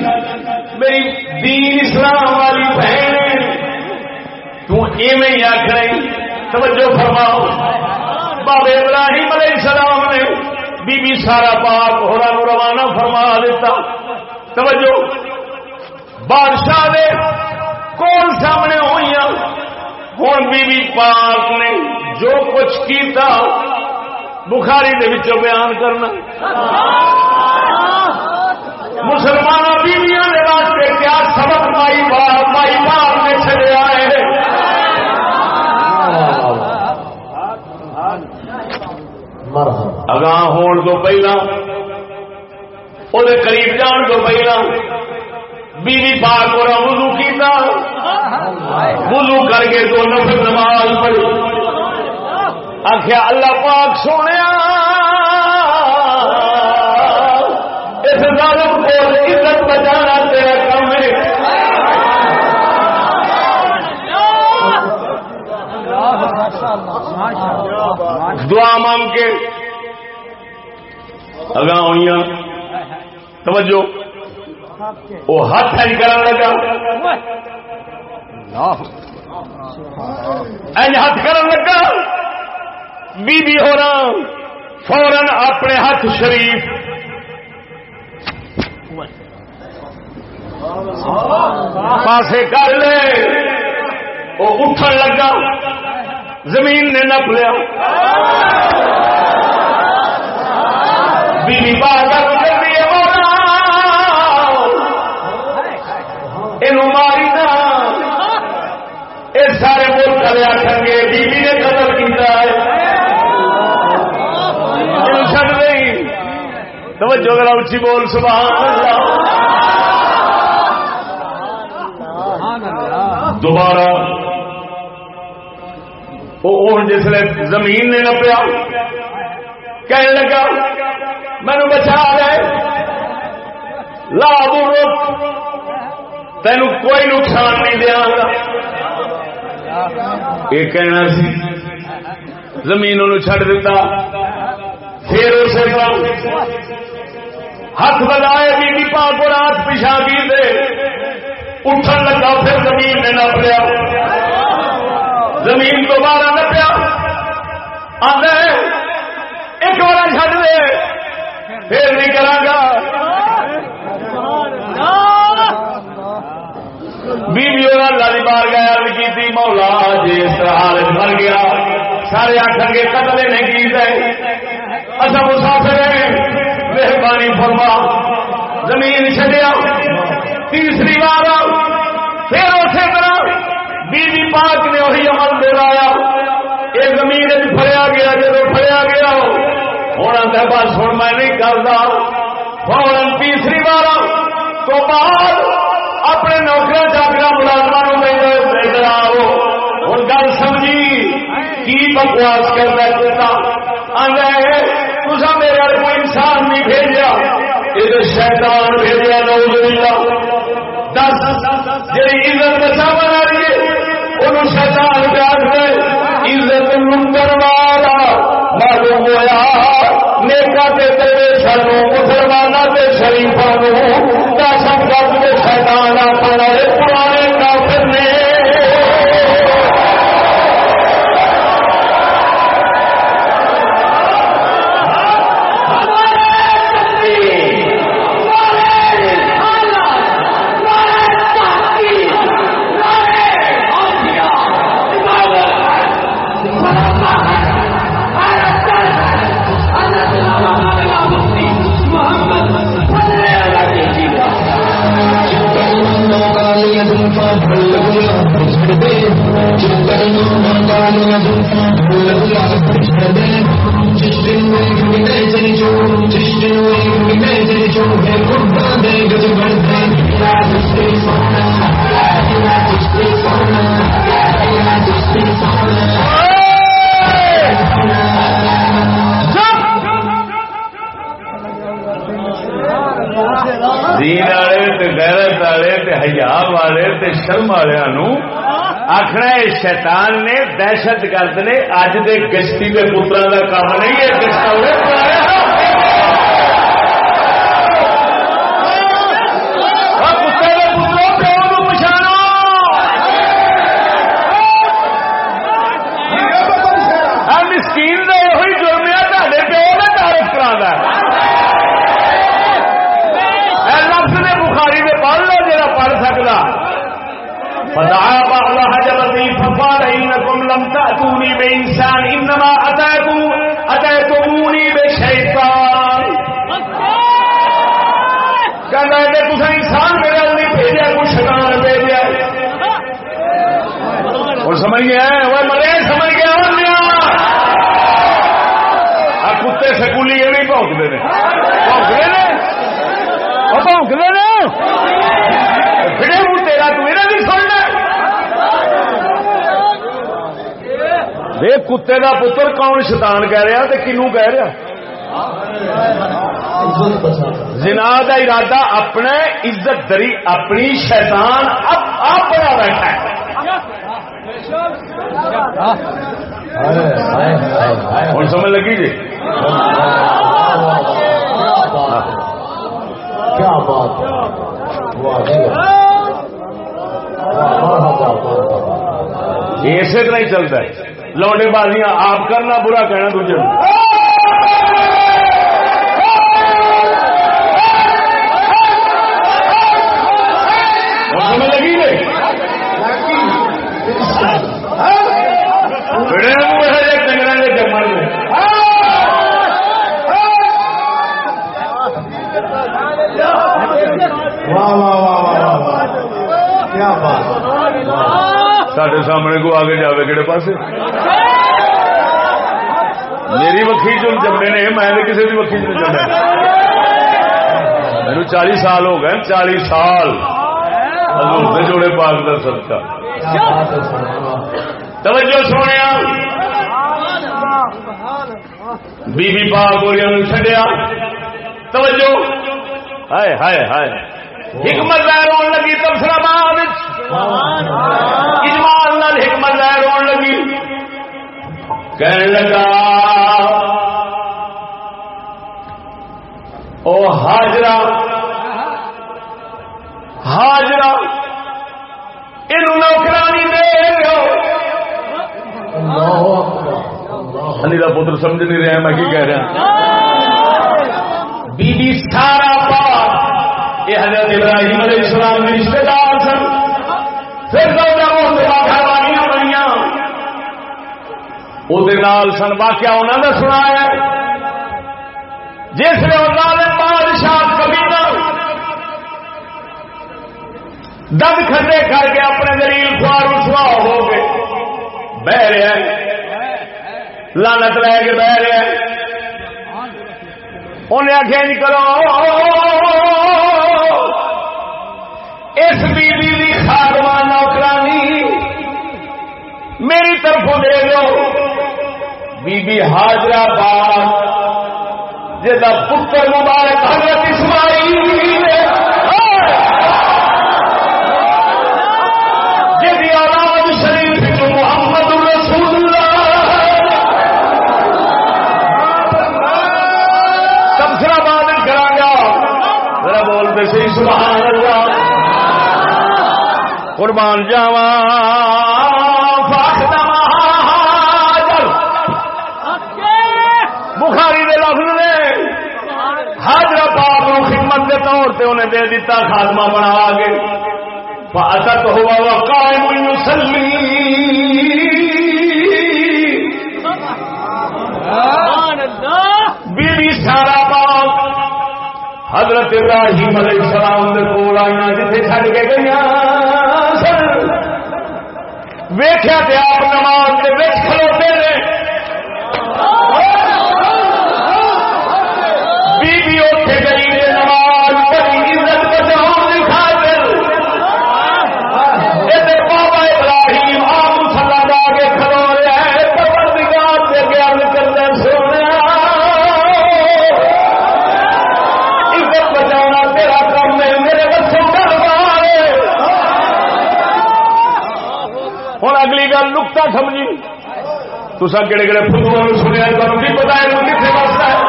میری دین اسلام والی بہن ایویں آخ رہی توجہ فرماؤ۔ بابے ابراہیم علیہ السلام نے بی بی سارا پاک ہورا روانہ فرما دیتا۔ توجہ۔ بادشاہ نے کون سامنے ہوئی ہوں بی بی پاک نے جو کچھ کیتا، بخاری دے وچوں بیان کرنا۔ مسلمان بیویاں واسطے کیا سبق مائی بار مائی بار نے چلے آئے اگاں ہون تو پہلا وہ قریب جان تو پہلا۔ بیوی پاک اور وضو کیتا۔ وضو کر کے تو نفر نماز پڑھی۔ آخیا اللہ پاک سونے اس ظالم کو عزت بچانا تیرا کم ہے۔ دعا مانگ کے اگاں ہوئی توجہ۔ وہ ہاتھ ہی کر لگا۔ ہاتھ کر لگا۔ بی بی ہو رہا۔ فورن اپنے ہاتھ شریف۔ پاسے کر لے۔ وہ اٹھن لگا۔ زمین نے نپ لیا۔ بیوی باہر کرتی ہے یہ ماری نہ یہ سارے ملک والے آخر گے، بیوی نے قدر کیا چڑ توجہ ذرا اچھی بول، سبحان اللہ۔ دوبارہ۔ وہ جسے زمین نے نپیا کہنے لگا، مینو بچا گئے لا رک تین کوئی نقصان نہیں دیا گا. یہ کہنا سی، زمین چڈ دیتا، پھر اسے ہاتھ بلائے بی پاک اور ہاتھ پچھا بھی دے، اٹھن لگا پھر زمین نے نپ لیا۔ زمین دوبارہ نپیا آدھا ایک بار چڈ دے۔ پھر نہیں کرا گا۔ بیوی اللہ کی بار گیا کی مولا جی اس حالت مر گیا۔ سارے آخر کے قتل نے کی اچھا مسافر مہربانی فرما۔ زمین چڈیا تیسری بار پھر اسی طرح بیوی پاک نے وہی عمل دلایا یہ زمین فریا گیا جب فریا گیا ہونا تو بس ہوں میں نہیں کرتا فورن تیسری بار تو بعد اپنے نوکر چاکر ملازمہ ادھر آؤ۔ ہوں گل سمجھی؟ کی بکواس کرنا چاہتا آدھا میرے کوئی انسان نہیں بھیجا یہ تو شیطان بھیجا نوز دس جی عزت بچا بنا رہی ہے وہ شیطان پیار دے، عزت منکر والا معلوم ہوا نیکا تے تیرے سنو مسلمانوں کے شریفوں دہشت گرد کے شیطان اپنا غیرت والے ہزار والے شرم والوں آخنا شیطان نے دہشت گرد نے اج دے گشتی کے پترا کا کام نہیں ہے گشتا ہوئے مسکین کا یہ جرم ہے تے پیو نے تعارف کرا لفظ نے بخاری میں پڑھ لو جا پڑھ سکتا فدعا الله جبرني فقال إنكم لم تأتوني بإنسان إنما أتيتم أتيتموني بشيطان کہنا ہے کہ تصا انسان میرے نہیں بھیجا کچھ شیطان بھیجا اور سمجھ گیا وہ مرے سمجھ گیا کتے سکولی یہ نہیں پونکتے ہیں پونکتے ہیں وہ پونکتے ہیں پھر تیرا تو میرا نہیں سننا وے کتے کا پتر کون شیطان کہہ رہا تو کنو کہہ رہا؟ زنا دا ارادہ اپنا عزت دری اپنی شیطان اب اپنا بیٹھا ہے۔ ہوں سمجھ لگی جی؟ کیا بات اسی طرح ہی چلتا ہے۔ لوڈے بازیاں آپ کرنا برا کہنا دوجے لگی نہیں ڈنگر کے جمن میں کیا بات سڈے سامنے کو آگے جاوے کہڑے پاس میری وکھی جو جمے نے، میں کسی بھی وکھی چ جمے میرے چالی سال ہو گئے چالی سال۔ حضور جوڑے پاک کا سب توجہ سونے بی بی پاک گولیاں چڈیا توجہ۔ ہائے ہائے ہائے۔ حکمت لگی تبصرہ بعد اجمال نال حکمت ظاہر ہون لگی کہنے لگا، او حاجرہ حاجرہ یہ نوکرانی دے دو علی کا پتر سمجھ نہیں رہا میں کی کہہ رہا بی بی سارا پاک. یہ حضرت ابراہیم علیہ السلام کے رشتے دار سن. پھر وہ نال سن واقعہ انہوں نے سنایا جس نے وہ ظالم بادشاہ کبھی دم کھڈے کر کے اپنے دلیل خوار رسوا ہو گئے بہ رہے ہیں لانت لے کے بہ رہے ہیں انہیں آخیا جی کرو اس بیوی کی خاگوان نوکرانی میری طرف دے دو بی بی حاجرہ باد جا پتر مبارک حضرت اسماعیل جی اولاد شریف جو دے دیتا خاتمہ بنا کے۔ فاتت ہوا وقائم یصلی بی بی سارا پاک۔ حضرت ابراہیم علیہ السلام دے کول آئیاں جتھے چھڈ کے گئیاں سن۔ ویکھیا تے آپ نماز دے وچ کھلوتے اگلی گل نکتا سمجھی۔ تسا کہڑے کہڑے فٹبال سنیا تمہیں کی پتا ہے کتنے واسطہ ہے؟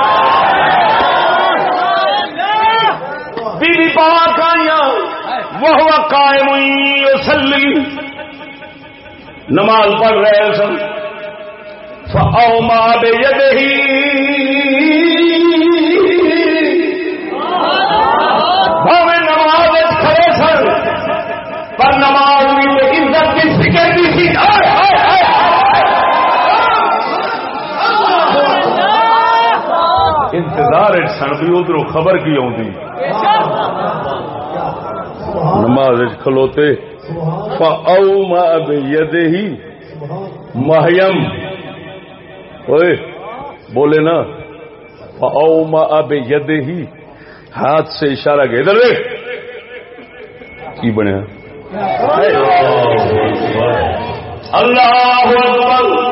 بیوی پاک آئیاں وہ قائم یصلی۔ نماز پڑھ رہے سن۔ فاوما بيده۔ بھاوے نماز وچ کھڑے سن پر نماز بھی تو کی فکر بھی تھی انتظار سن بھی ادھر خبر کی آتی نماز کھلوتے۔ فاوما بيده مہیم اوئے بولے نا۔ فاوما بيده۔ ہاتھ سے اشارہ کے ادھر دیکھ۔ کی بنیا؟ اللہ اکبر۔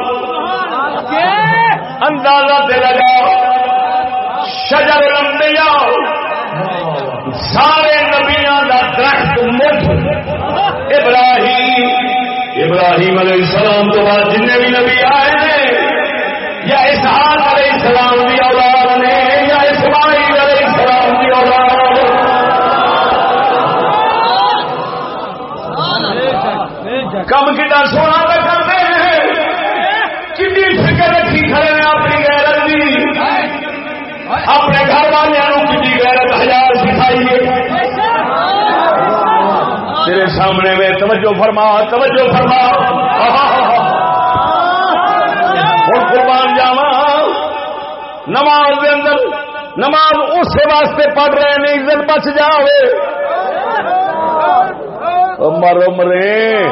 اندازہ دے لگا شجر الانبیاء۔ سارے نبیاں دا درخت مٹھ۔ ابراہیم۔ ابراہیم علیہ السلام تو بعد جن بھی نبی آئے ہیں، یا اسحاق علیہ السلام کی کم کتا سونا تو کرتے ہیں۔ کتنی فکر رکھی کھڑے ہیں اپنی غیرت کی اپنے گھر والوں کی غیرت ہزار سکھائی تیرے سامنے میں توجہ فرما توجہ فرما۔ ہوں قربان جاوا نماز دے اندر، نماز اس واسطے پڑھ رہے ہیں، عزت بچ جاوے۔ مر مرے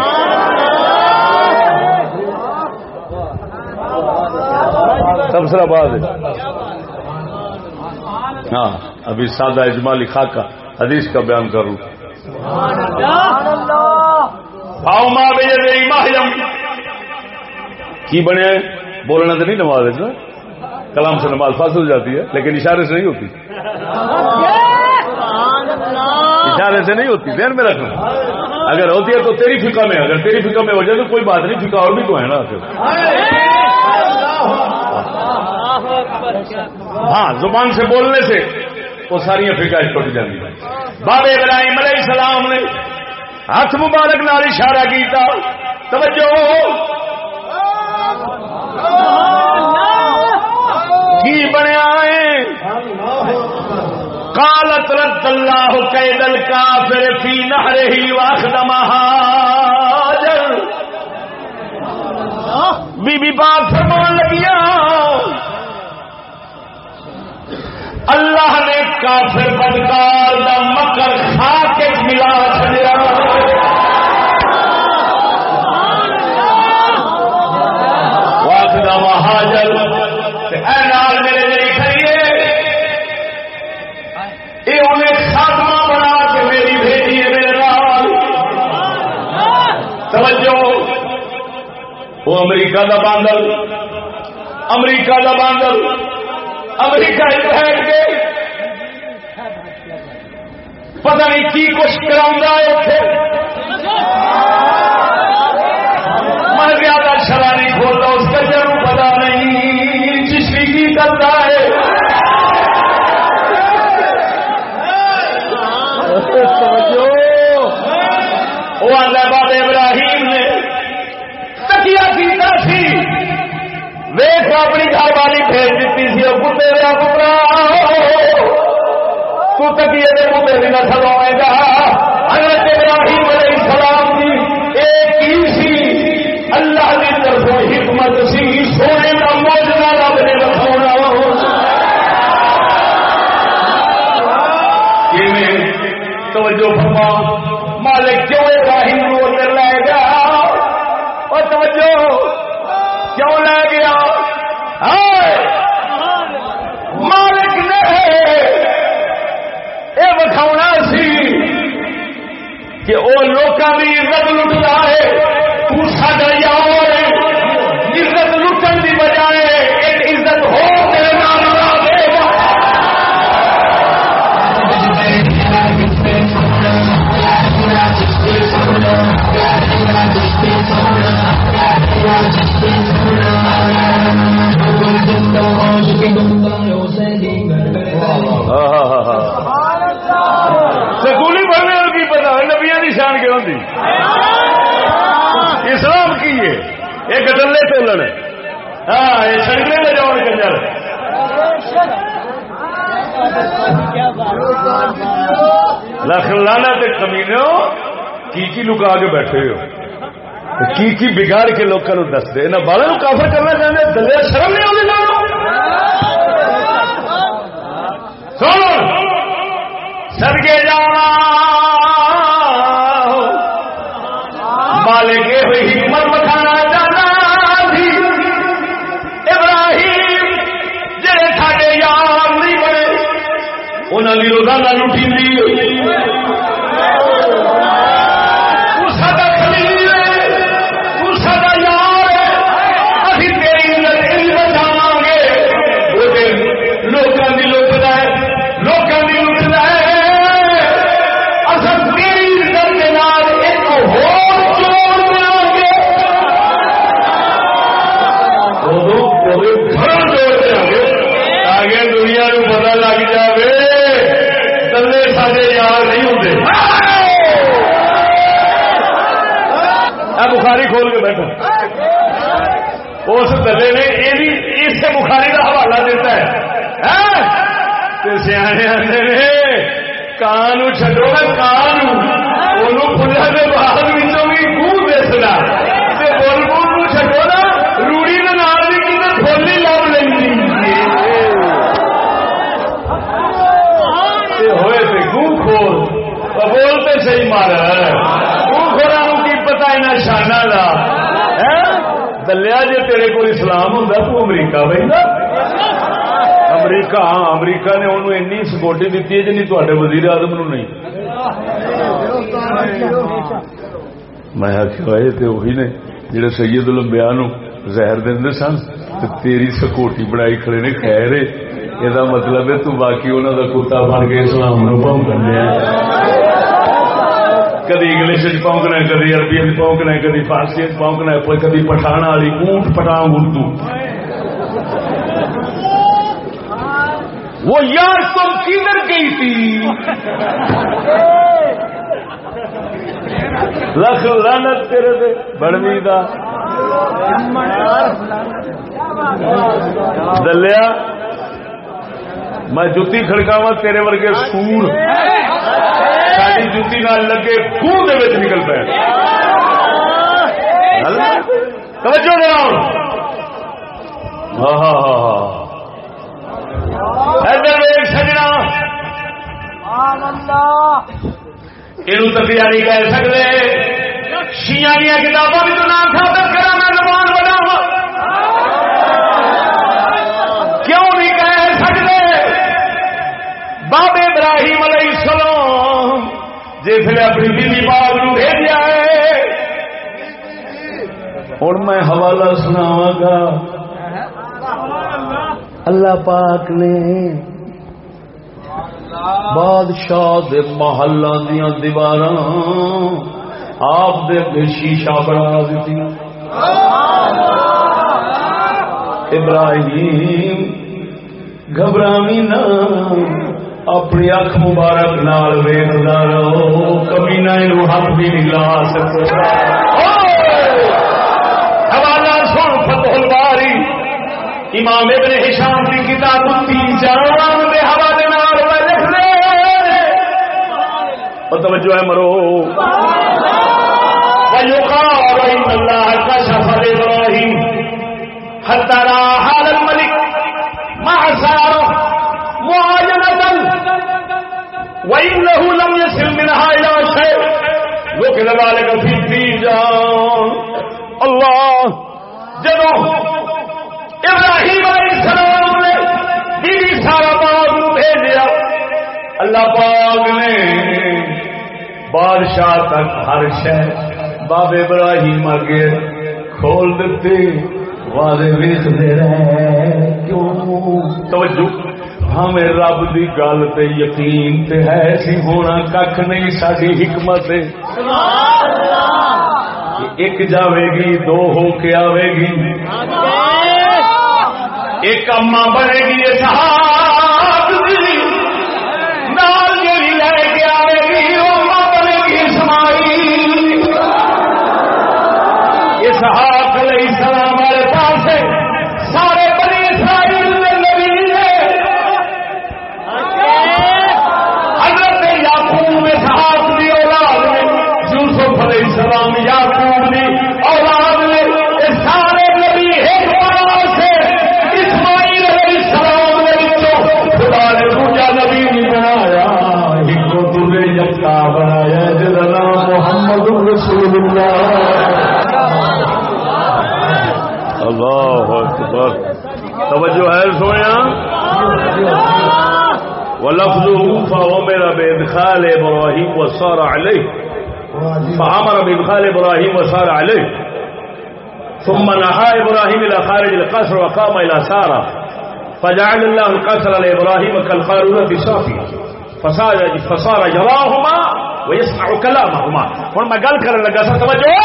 تبصرہ بعد ہاں ابھی سادہ اجمالی خاکہ حدیث کا بیان کروں کی بنے؟ بولنا تو نہیں نماز کلام سے نماز فاصل ہو جاتی ہے لیکن اشارے سے نہیں ہوتی۔ اشارے سے نہیں ہوتی ذہن میں رکھنا۔ اگر ہوتی ہے تو تیری فکا میں، اگر تیری فکا میں ہو جائے تو کوئی بات نہیں فکا اور بھی تو ہے نا ہاں زبان سے بولنے سے وہ ساری فکا ٹوٹ جاتی بابے ابراہیم علیہ السلام نے ہاتھ مبارک نال اشارہ کیتا۔ توجہ۔ کی بنیا ہے؟ قالت رد اللہ قید الکافر فی نہرہی واخد مہاجر۔ بی بی پاک فرمان لگیا اللہ نے کافر بدکار دا مکر کھا ملا چلیا وہ امریکہ دا باندل امریکہ دا باندل امریکہ بیٹھ کے۔ پتہ نہیں کی کچھ کرا ہے میں زیادہ شرح نہیں کھولتا اس کا ضرور پتا نہیں چشتی کی کرتا ہے۔ وہ ویخ اپنی گھر والی بھیج دیتی سی اور کتے دیا پترا تو تکیے دے کتے بھی نہ سلوے گا۔ حضرت ابراہیم علیہ السلام کی ایک ہی وہ لوگوں کی عزت لٹتا ہے تو ساڈا یار یہ گدلے تولن ہاں یہ سڑکے میں جاؤ کنجر لکھ لانا تے کمینو کی کی لکا کے بیٹھے ہو۔ کی کی بگاڑ کے لوگوں دس دے۔ نہ بالوں کافر کرنا چاہتے دلیا شرم نہیں آتی سن سدگے جا مالک روٹی اس دلے نے یہ بھی اس بخاری کا حوالہ دیتا ہے۔ ہاں؟ سیانے آتے نے کان چڈو نا کان فلیا کے بعد بھی منہ دسنا بول بول چڈو نا، روڑی کے نال بھی کتنے فل ہی لب لینی ہوئے تھے گو کھول۔ بولتے صحیح مار گو کھولا کی پتا یہاں شانہ کا دلیا جی تیرے کو اسلام ہوں تو امریکہ بہت امریکہ ہاں امریکہ نے انہوں این سکورٹی دیتی ہے جی تے وزیر اعظم نو نہیں۔ میں آخیا یہ تو وہی نے جڑے سید الانبیاء نو زہر دے سن تیری سکوٹی بنائی کھڑے نے، خیر یہ مطلب ہے تو باقی انہوں کا کتا بن کے اسلام نو پونکن دیا کدی انگلش پونکنا کدی عربی پونکنا کدی فارسی پونکنا کدی پٹھان والی اونٹ پٹھان اردو۔ وہ یار تم کدھر گئی تھی؟ لکھ لانت تیرے دے بڑوی دا۔ دلیا، میں جتی کھڑکاوا تیرے ورگے سور۔ ساری جتی نہ لگے خون دے نکل پہ توجہ ہاں ہاں ہاں ہاں سجنا یہ تیاری کہہ سکتے شیا دیا کتابوں بھی تو نام خاطر کرا میں زبان بنا کیوں نہیں کہہ سکتے بابے ابراہیم جس نے اپنی بیوی باغ نو بھیجا ہے۔ ہوں میں حوالہ سناواں گا۔ اللہ پاک نے بادشاہ دے محلہ دیا دیوار آپ دے پہ شیشہ بنا دیتی ابراہیم گھبرامی نہ۔ اپنی اکھ مبارک نال ویختا رہو۔ کمی نہ ہاتھ بھی نہیں لا سکتا حوالہ سن فتح الباری۔ امام ابن ہشام کی کتاب تین جان دے حوالے نال لکھ لے توجہ ہے مرو۔ ويقال ان الله كشف لابراهيم حتى راى حال وإنه لم يصل منها إلى شيء. ذكر ذلك في التيجان ابراہیم علیہ السلام نے بیوی سارا باغ بھیجا اللہ پاک نے بادشاہ تک ہر شہر باب ابراہیم اگے کھول دیتے والے ویختے رہے۔ کیوں؟ توجہ۔ ہمیں رب دی گل تے یقین تے ہے، سی ہونا کھ نہیں ساری حکمت ایک جاوے گی دو ہو کے آوے گی ایک اما بنے گی اسحاق لے کے علیہ السلام والے پاس توجہ ہے سویا ولفظه فأمر بإدخال إبراهيم وصار عليه. فأمر بإدخال إبراهيم وصار عليه. ثم نهى إبراهيم إلى خارج القصر وقام إلى سارة. فجعل الله القصر لإبراهيم كالقارورة صافية فصار فصار جراهما ويسمع كلامهما. ہوں میں گل کرنے لگا سا توجہ!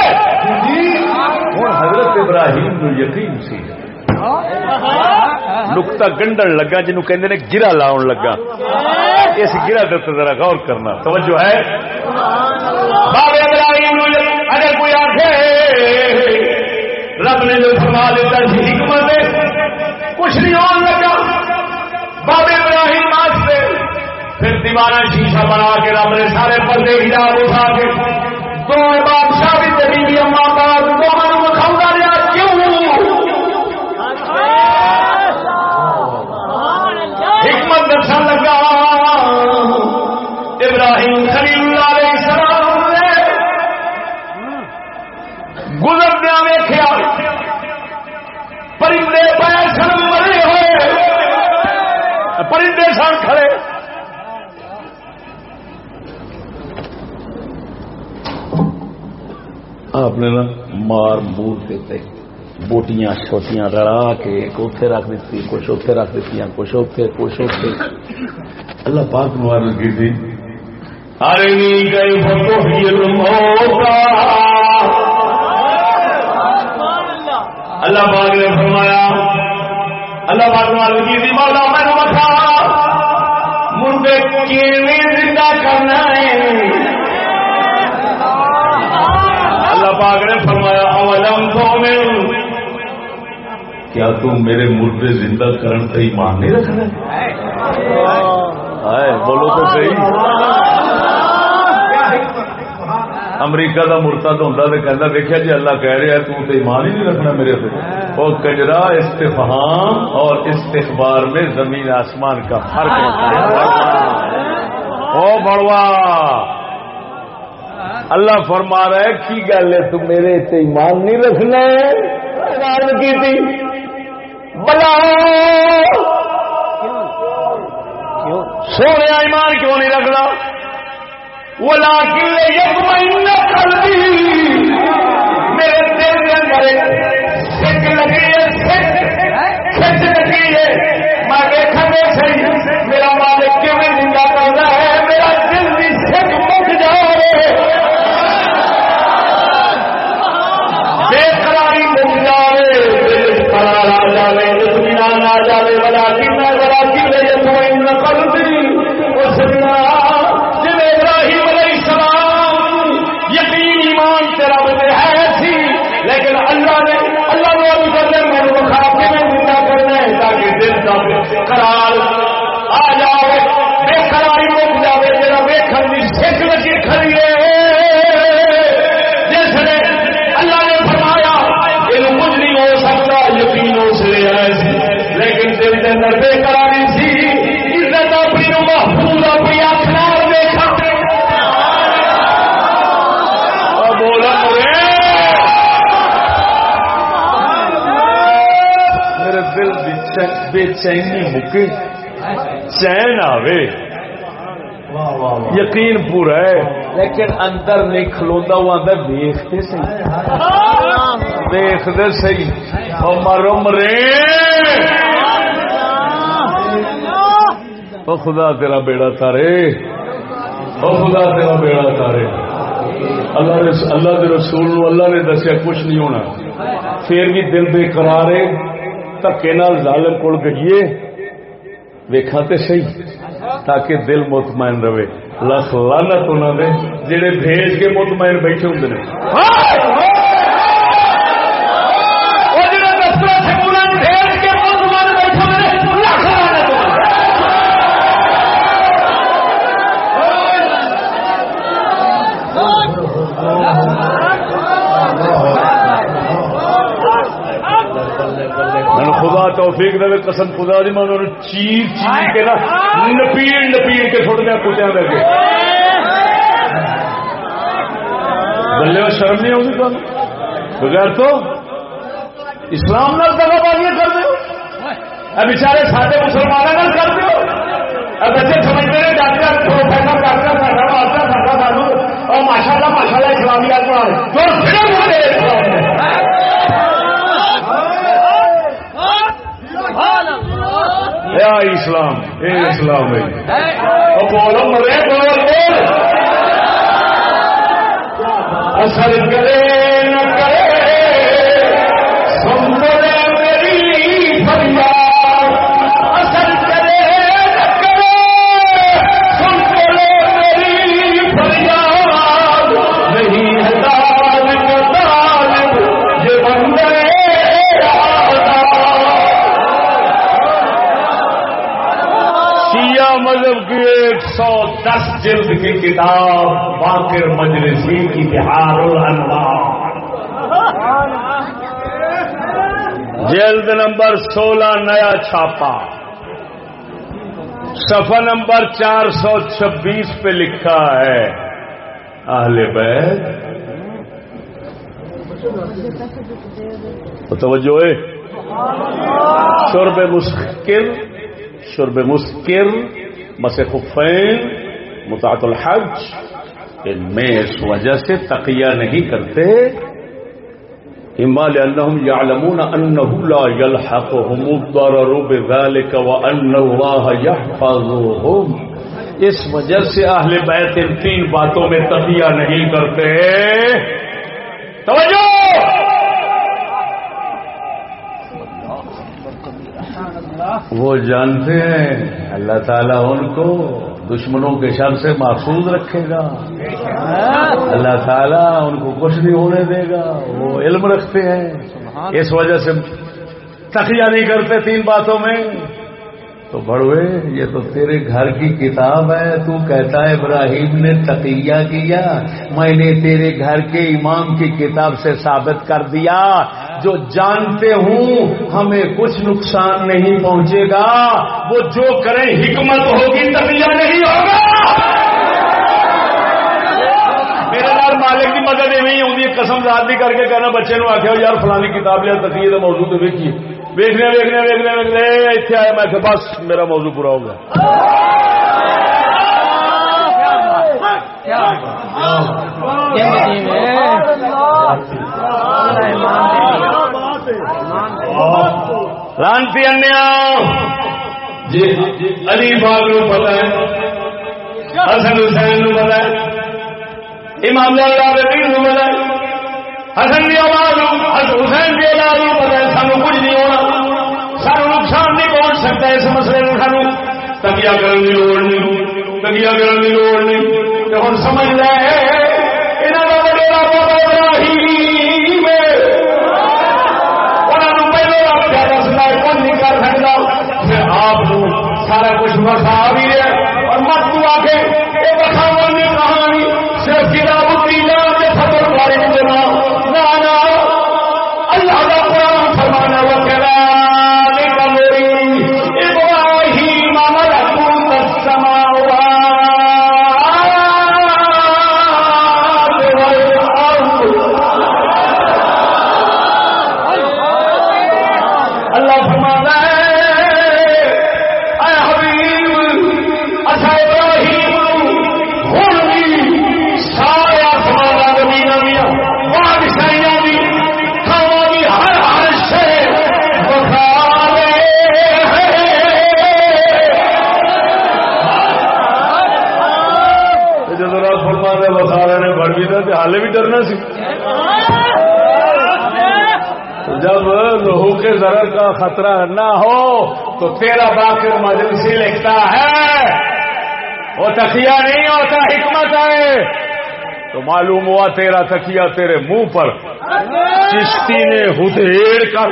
ہوں حضرت ابراہیم نو یقین سی نکتا گنڈن لگا جنوں کہندے نے گرا لاؤن لگا۔ اس گرا دے ذرا غور کرنا۔ توجہ ہے؟ بابے ابراہیم، اگر کوئی آکھے، رب نے جو فرما دیتا سی حکمت کچھ نہیں ہون لگا۔ بابے ابراہیم واسطے پھر دیوانہ شیشہ بنا کے رب نے سارے پردے حجاب اٹھا کے دو بادشاہ بھی تبھی اما باپ دونوں مکھاؤں ابراہیم خلیل اللہ علیہ السلام نے گزردیا ویخیا پرندے پے سن مرے ہوئے۔ پرندے سن کھڑے۔ آپ نے نا مار مور دیتے۔ بوٹیاں چھوٹیاں رڑا کے اوتے رکھ دیتی، کچھ اوتے رکھ دیتی، کچھ اوتے کچھ اوتے اللہ پاک نوار کی تھی۔ ارنی گئی موتا اللہ پاک نے فرمایا اللہ پاک نوار کی تھی مولا میں نے بتا مردے کیویں زندہ کرنا ہے اللہ پاک نے فرمایا اولم تو میں کیا تم میرے مردے زندہ کرن سے ایمان نہیں رکھنا آئے بولو تو صحیح امریکہ دا مرتد ہوں تو کہنا دیکھا جی اللہ کہہ رہا ہے تو تے ایمان ہی نہیں رکھنا میرے پہ اور کجرا استفہام اور استخبار میں زمین آسمان کا فرق ہوتا ہے۔ او بڑوا۔ اللہ فرما رہا ہے کی گل ہے تم میرے تے ایمان نہیں رکھنا ہے۔ کی بلا۔ سونے ایمان کیوں نہیں رکھنا؟ وہ لا کلے یک مہینہ میرے دل کے اندر سکھ لگی ہے، سکھ سکھ لگی ہے۔ میں دیکھا دے صحیح، میرا مالک کیوں زندہ کر رہا ہے؟ میرا دل بھی سکھ مک جا رہے بے قراری مک جا رہے دل قرار آ جائے اطمینان آ جائے کا بے چینی مکے۔ چین آوے۔ یقین پورا ہے۔ لیکن اندر نہیں کھلوتا وہ اندر دیکھتے صحیح۔ دیکھتے اور مرو مرے او خدا تیرا بیڑا تارے۔ او خدا تیرا بیڑا تارے۔ اللہ نے اللہ کے رسول اللہ نے دسیا کچھ نہیں ہونا۔ پھر بھی دل بے قرار ہے۔ دھکے نال ظالم کول گئیے ویکھا تے صحیح تاکہ دل مطمئن رہے لکھ لانت انہوں نے جڑے بھیج کے مطمئن بیٹھے ہوں نے توفیق دے قسم خدا دی، میں انہوں نے چیر چیر کے نا نپیڑ نپیڑ کے چھوڑ دیا کتیا دے کے بلے میں شرم نہیں ہوگی تمہیں بغیر تو اسلام نال دگا بازیاں کر دو بچارے سارے مسلمانوں کر دو بچے سمجھتے ہیں ڈاکٹر پروفیسر ڈاکٹر ساڈا ماسٹر ساڈا سانو اور ماشاء اللہ ماشاء اللہ اسلامیات بنا جو صرف ہمارے اسلام میں یا اسلام اے اسلام ہے۔ بولو مرے بول بول اصل کرے دس جلد کی کتاب باقر مجلسی کی بہار الانوار۔ جلد نمبر سولہ، نیا چھاپا۔ صفحہ نمبر چار سو چھبیس پہ لکھا ہے۔ اہل بیت۔ توجہ ہے شرب مسکر شرب مسکر مس خفین۔ متعط الحج ان میں اس وجہ سے تقیہ نہیں کرتے اما لانهم يعلمون انه لا يلحقهم الضرر بذلك وان الله يحفظهم اس وجہ سے اہل بیت ان تین باتوں میں تقیہ نہیں کرتے توجہ! وہ جانتے ہیں، اللہ تعالیٰ ان کو دشمنوں کے شر سے محفوظ رکھے گا۔ اللہ تعالیٰ ان کو کچھ نہیں ہونے دے گا۔ وہ علم رکھتے ہیں۔ اس وجہ سے تخیہ نہیں کرتے تین باتوں میں۔ تو بڑوے یہ تو تیرے گھر کی کتاب ہے۔ تو کہتا ہے ابراہیم نے تقیہ کیا۔ میں نے تیرے گھر کے امام کی کتاب سے ثابت کر دیا۔ جو جانتے ہوں، ہمیں کچھ نقصان نہیں پہنچے گا۔ وہ جو کریں، حکمت ہوگی تقیہ نہیں ہوگا۔ میرے مالک کی مدد ایویں ہوتی قسم زادی کر کے کہنا، بچے نو آخیا یار، فلانی کتاب لیا تقیے کا موضوع تو ویکھیے۔ ویکنے ویکنے ویکنے ویکنے اتنے آیا میں کہ بس، میرا موضوع پورا ہو گیا۔ لانتی انیا جی علی باغ نو پتا ہے، حسن حسین نو پتا ہے، امام اللہ لال نو پتا ہے، حسن کی آواز حسین کی آواز نو پتا ہے، سانو کچھ نہیں ہونا۔ سانو نقصان نہیں پہنچ سکتا اس مسئلے میں سانو تگیا کرنے کی لوڑ نہیں تگیا کرنے کی لوڑ نہیں۔ تو ہوں سمجھ لے۔ کر سکتا پھر آپ سارا کچھ وسا بھی ہے اور مت تو آ کے۔ یہ بساو لہو کے زر کا خطرہ نہ ہو تو تیرا باقر مجلسی لکھتا ہے۔ وہ تکیا نہیں ہوتا، حکمت ہے۔ تو معلوم ہوا تیرا تکیا تیرے منہ پر۔ چشتی نے ہدھیڑ کر۔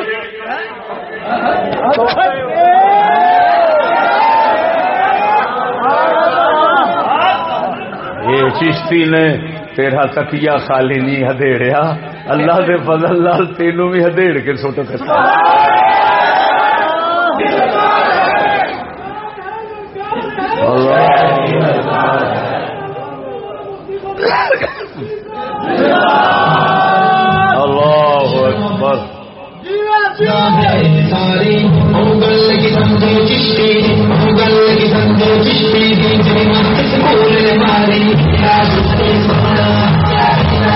یہ چشتی نے تیرا تکیا خالی نہیں ہدیڑیا۔ اللہ دے فضل لال تینوں بھی ہدیڑ کے سوٹ کرتا اللہ اکبر۔ ساری منگل کی سمجھو چشتی منگل کی سمجھو چشتی دوسری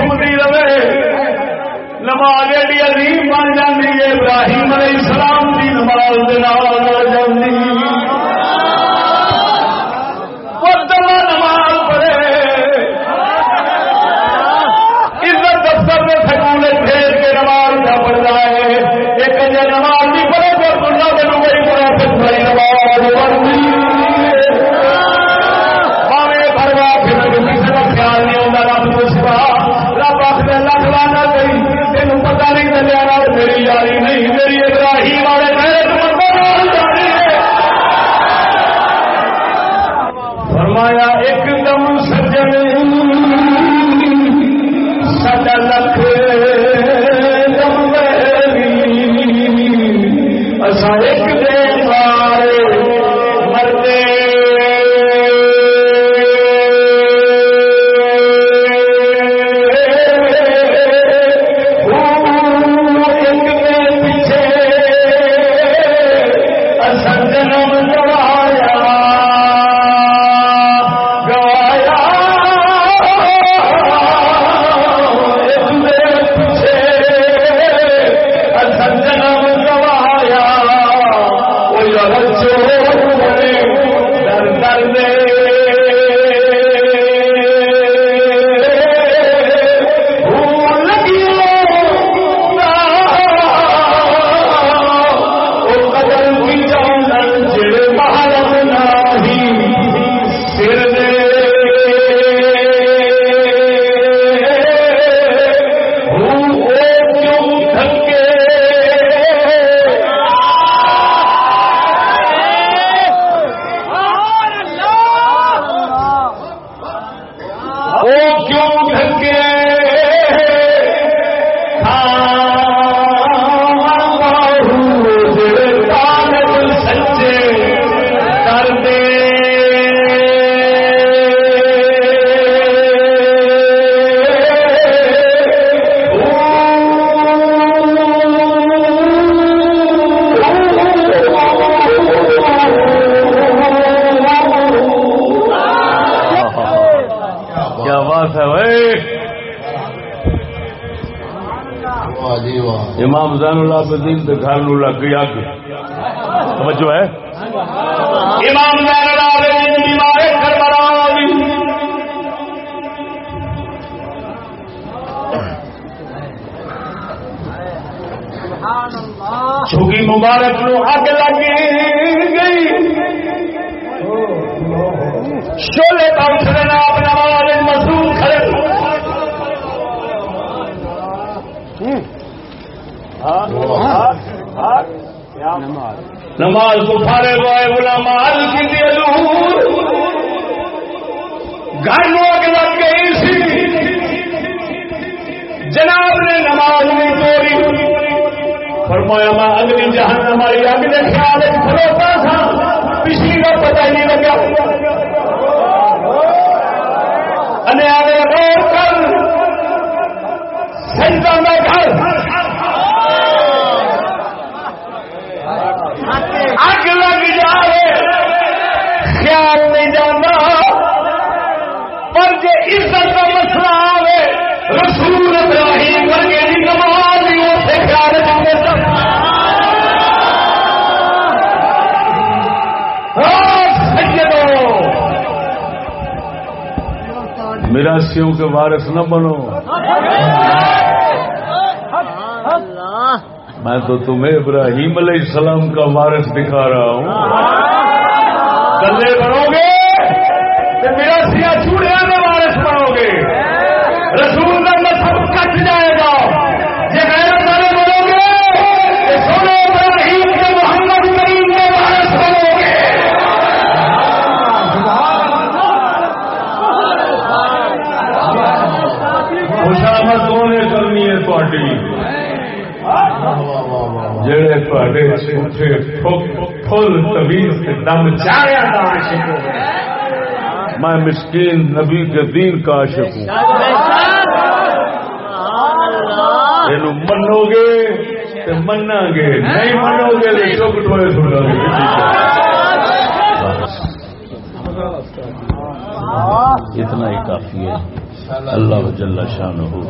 گھومتی رہے نماز ایڈی عظیم بن جاتی ہے ابراہیم علیہ السلام کی نماز دے نال آ جاتی امام زین اللہ الدین کے گھر نو لگ گئی اگ۔ توجہ ہے؟ امام زین العابدین بیمار کربلا دی چھوکی مبارک نو اگ لگ گئی۔ شولے پنکھ دے نام نماز مزدور کھڑے نماز کو پھارے ہوئے غلام حل کی دور گھر نو اگ لگ گئی سی۔ جناب نے نماز نہیں توڑی۔ فرمایا، میں اگلی جہان ہماری اگ کے خیال کھلوتا تھا پچھلی کا پتہ ہی نہیں لگا۔ انے آگے غور کر۔ سجدہ میں گھر۔ میراسیوں کے وارث نہ بنو؟ میں تو تمہیں ابراہیم علیہ السلام کا وارث دکھا رہا ہوں۔ گلے بنو گے تو میرا سیا چوڑیا میں وارث بنو گے رسول کا مذہب کٹ جائے گا یہ غیر والے بنو گے تو سونے ابراہیم کے محمد کریم کے وارث بنو گے خوشامد کونے کرنی ہے تھوڑی جڑے تھوڑے جھوٹے فل طویل سے دم چایا میں مسکین نبی کے دین کا عاشق ہوں۔ یہ منو گے تو منا گے نہیں منو گے تو چوک ٹوئے سنا گے۔ اتنا ہی کافی ہے۔ اللہ جل شان ہو